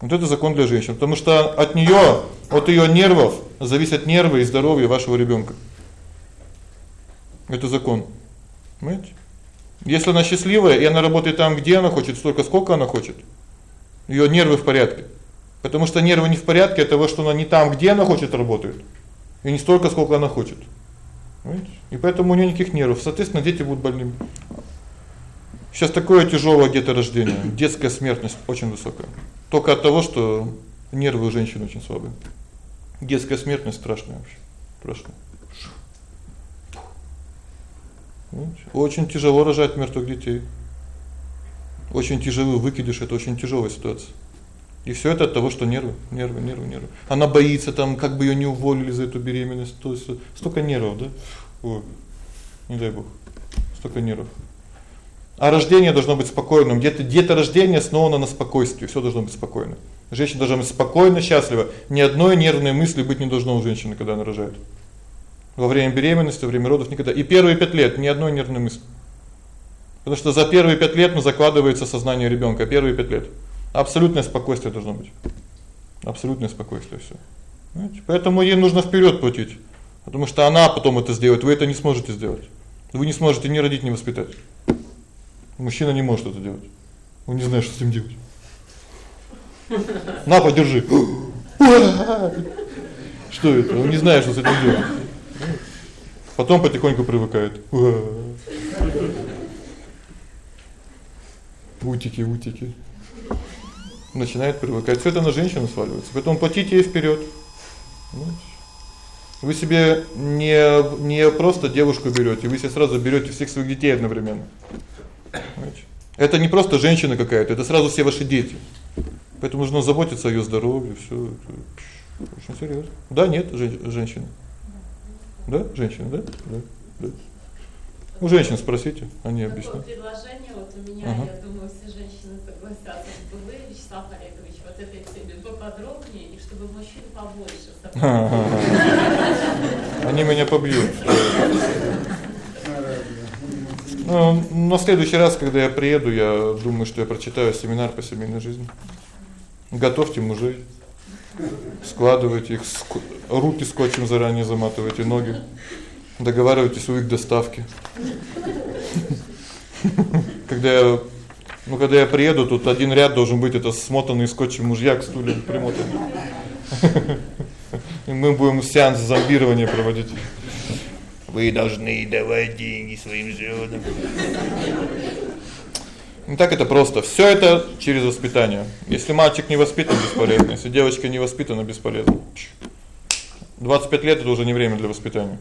Вот это закон для женщин, потому что от неё, от её нервов зависят нервы и здоровье вашего ребёнка. Это закон. Понимаете? Если она счастливая, и она работает там, где она хочет, столько, сколько она хочет. Её нервы в порядке. Потому что нервы не в порядке от того, что она не там, где она хочет, работает. И не столько, сколько она хочет. Понимаете? И поэтому у неё никаких нервов, соответственно, дети будут больными. Сейчас такое тяжёлое деторождение, детская смертность очень высокая. Только от того, что нервы у женщин очень слабые. Детская смертность страшная вообще. Страшная. Очень тяжело рожать мертвых детей. Очень тяжелый выкидыш это очень тяжелая ситуация. И всё это от того, что нервы, нервы, нервы, нервы. Она боится там, как бы её не уволили за эту беременность, то есть столько нервов, да? Ой. Не дай бог. Столько нервов. А рождение должно быть спокойным. Где-то где-то рождение основано на спокойствии. Всё должно быть спокойно. Женщина должна быть спокойна, счастлива. Ни одной нервной мысли быть не должно у женщины, когда она рожает. Во время беременности, во время родов никогда. И первые 5 лет ни одной нервной мысли. Потому что за первые 5 лет ну закладывается сознание ребёнка, первые 5 лет. Абсолютное спокойствие должно быть. Абсолютное спокойствие всё. Понимаете? Поэтому ей нужно вперёд платить. Потому что она потом это сделает, вы это не сможете сделать. Вы не сможете ни родить, ни воспитать. Мужчина не может это делать. Он не знает, что с этим делать. На, подержи. Что это? Он не знает, что с этим делать. Потом потихоньку привыкает. Утики, утики. Начинает привыкать. Всё это на женщину сваливается. Поэтому платите ей вперёд. Вы себе не не просто девушку берёте, вы себе сразу берёте всех своих детей одновременно. Понимаете? Это не просто женщина какая-то, это сразу все ваши дети. Поэтому нужно заботиться о её здоровье, всё. Очень серьёзно. Да, нет, женщина. Да, женщина, да? Да. Да. У женщин спросите, они объяснят. Предложение вот у меня, ага. я думаю, все женщины согласятся, чтобы вы, Вячеслав Олегович, вот этой теме поподробнее и чтобы мужчин побольше Они меня побьют. Ну, на следующий раз, когда я приеду, я думаю, что я прочитаю семинар по семейной жизни. Готовьте мужей. Складывайте их, руки скотчем заранее заматывайте, ноги. Договаривайтесь о их доставке. Когда я ну когда я приеду, тут один ряд должен быть это смотанный скотчем мужья к стульям примотаны. И мы будем сеанс зомбирования проводить. Вы должны давать деньги своим женам. Не так это просто. Всё это через воспитание. Если мальчик не воспитан, бесполезно. Если девочка не воспитана, бесполезно. 25 лет это уже не время для воспитания.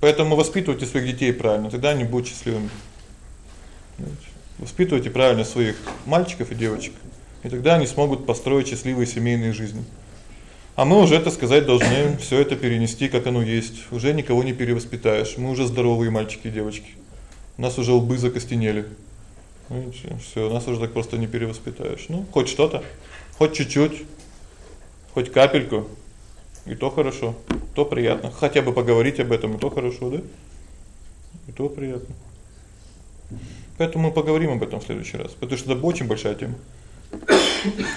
Поэтому воспитывайте своих детей правильно, тогда они будут счастливыми. Воспитывайте правильно своих мальчиков и девочек, и тогда они смогут построить счастливые семейные жизни. А мы уже, это сказать, должны всё это перенести, как оно есть. Уже никого не перевоспитаешь. Мы уже здоровые мальчики и девочки. У нас уже лбы закостенели. Видите, всё, нас уже так просто не перевоспитаешь. Ну, хоть что-то, хоть чуть-чуть, хоть капельку, и то хорошо, то приятно. Хотя бы поговорить об этом, и то хорошо, да? И то приятно. Поэтому мы поговорим об этом в следующий раз, потому что это очень большая тема.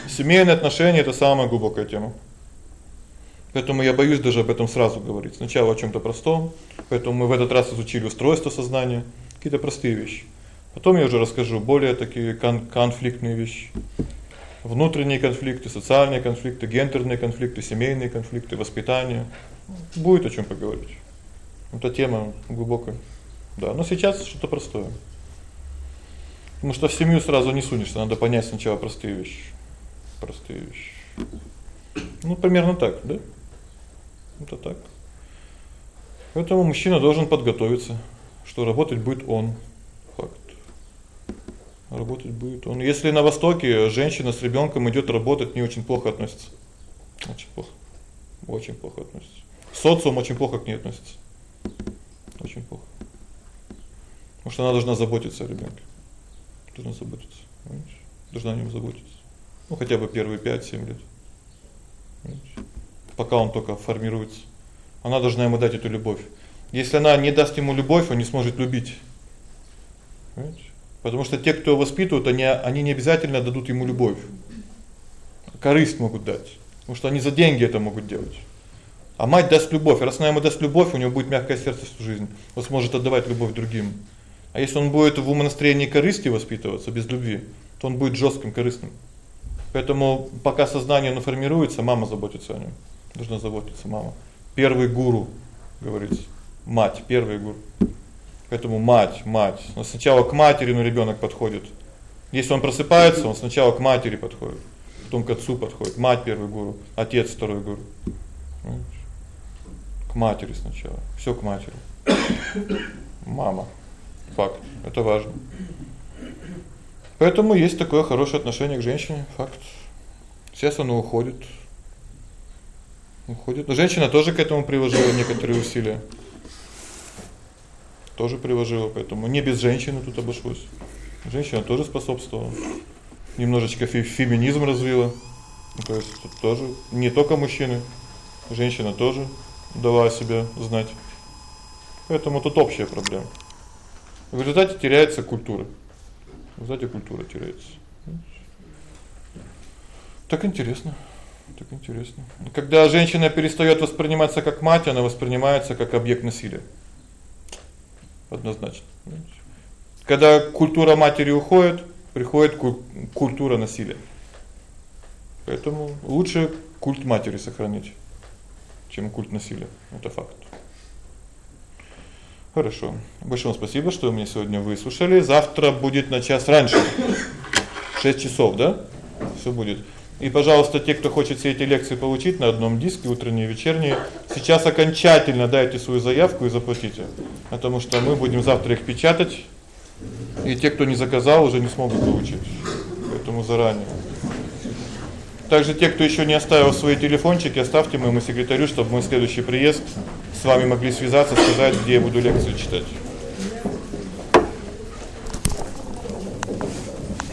Семейные отношения это самая глубокая тема. Поэтому я боюсь даже об этом сразу говорить. Сначала о чём-то простом, поэтому мы в этот раз изучили устройство сознания, какие-то простые вещи. Потом я уже расскажу более такие кон конфликтные вещи внутренние конфликты, социальные конфликты, гендерные конфликты, семейные конфликты, воспитание. Будет о чём поговорить. Это тема глубокая. Да, но сейчас что-то простое. Потому что в семью сразу не сунешься, надо понять сначала простые вещи. Простые вещи. Ну, примерно так, да? Это так. Поэтому мужчина должен подготовиться, что работать будет он работать будет он. Если на востоке женщина с ребёнком идёт работать, не очень плохо относится. Очень плохо. Очень плохо относится. Социум очень плохо к ней относится. Очень плохо. Потому что она должна заботиться о ребёнке. Должна заботиться, понимаешь? Должна о нём заботиться. Ну хотя бы первые 5-7 лет. Понимаешь? Пока он только формируется. Она должна ему дать эту любовь. Если она не даст ему любовь, он не сможет любить. Понимаешь? Потому что те, кто воспитывают, они они не обязательно дадут ему любовь. Корысть могут дать, потому что они за деньги это могут делать. А мать даст любовь, раз она ему даст любовь, у него будет мягкое сердце всю жизнь. Он сможет отдавать любовь другим. А если он будет в умонастроении корысти воспитываться без любви, то он будет жёстким корыстным. Поэтому пока сознание оно формируется, мама заботится о нём. Должна заботиться мама. Первый гуру, говорится. Мать первый гуру. Поэтому мать, мать. Но сначала к матери, ну ребёнок подходит. Если он просыпается, он сначала к матери подходит, потом к отцу подходит. Мать первый гуру, отец второй гуру. К матери сначала. Всё к матери. Мама. Факт. Это важно. Поэтому есть такое хорошее отношение к женщине, факт. Сейчас оно уходит. Уходит. Но женщина тоже к этому приложила некоторые усилия тоже приложила, поэтому не без женщины тут обошлось. Женщина тоже способствовала. Немножечко фе феминизм развила. Ну, то есть тут тоже не только мужчины, женщина тоже дала себя знать. Поэтому тут общая проблема. В результате теряется культура. В результате культура теряется. Так интересно. Так интересно. Когда женщина перестаёт восприниматься как мать, она воспринимается как объект насилия. Однозначно. Когда культура матери уходит, приходит культура насилия. Поэтому лучше культ матери сохранить, чем культ насилия. Это факт. Хорошо. Большое вам спасибо, что меня сегодня выслушали. Завтра будет на час раньше. 6 часов, да? Всё будет. И, пожалуйста, те, кто хочет все эти лекции получить на одном диске, утренние и вечерние, сейчас окончательно дайте свою заявку и заплатите. Потому что мы будем завтра их печатать. И те, кто не заказал, уже не смогут получить. Поэтому заранее. Также те, кто ещё не оставил свои телефончики, оставьте моему секретарю, чтобы мы следующий приезд с вами могли связаться, сказать, где я буду лекции читать.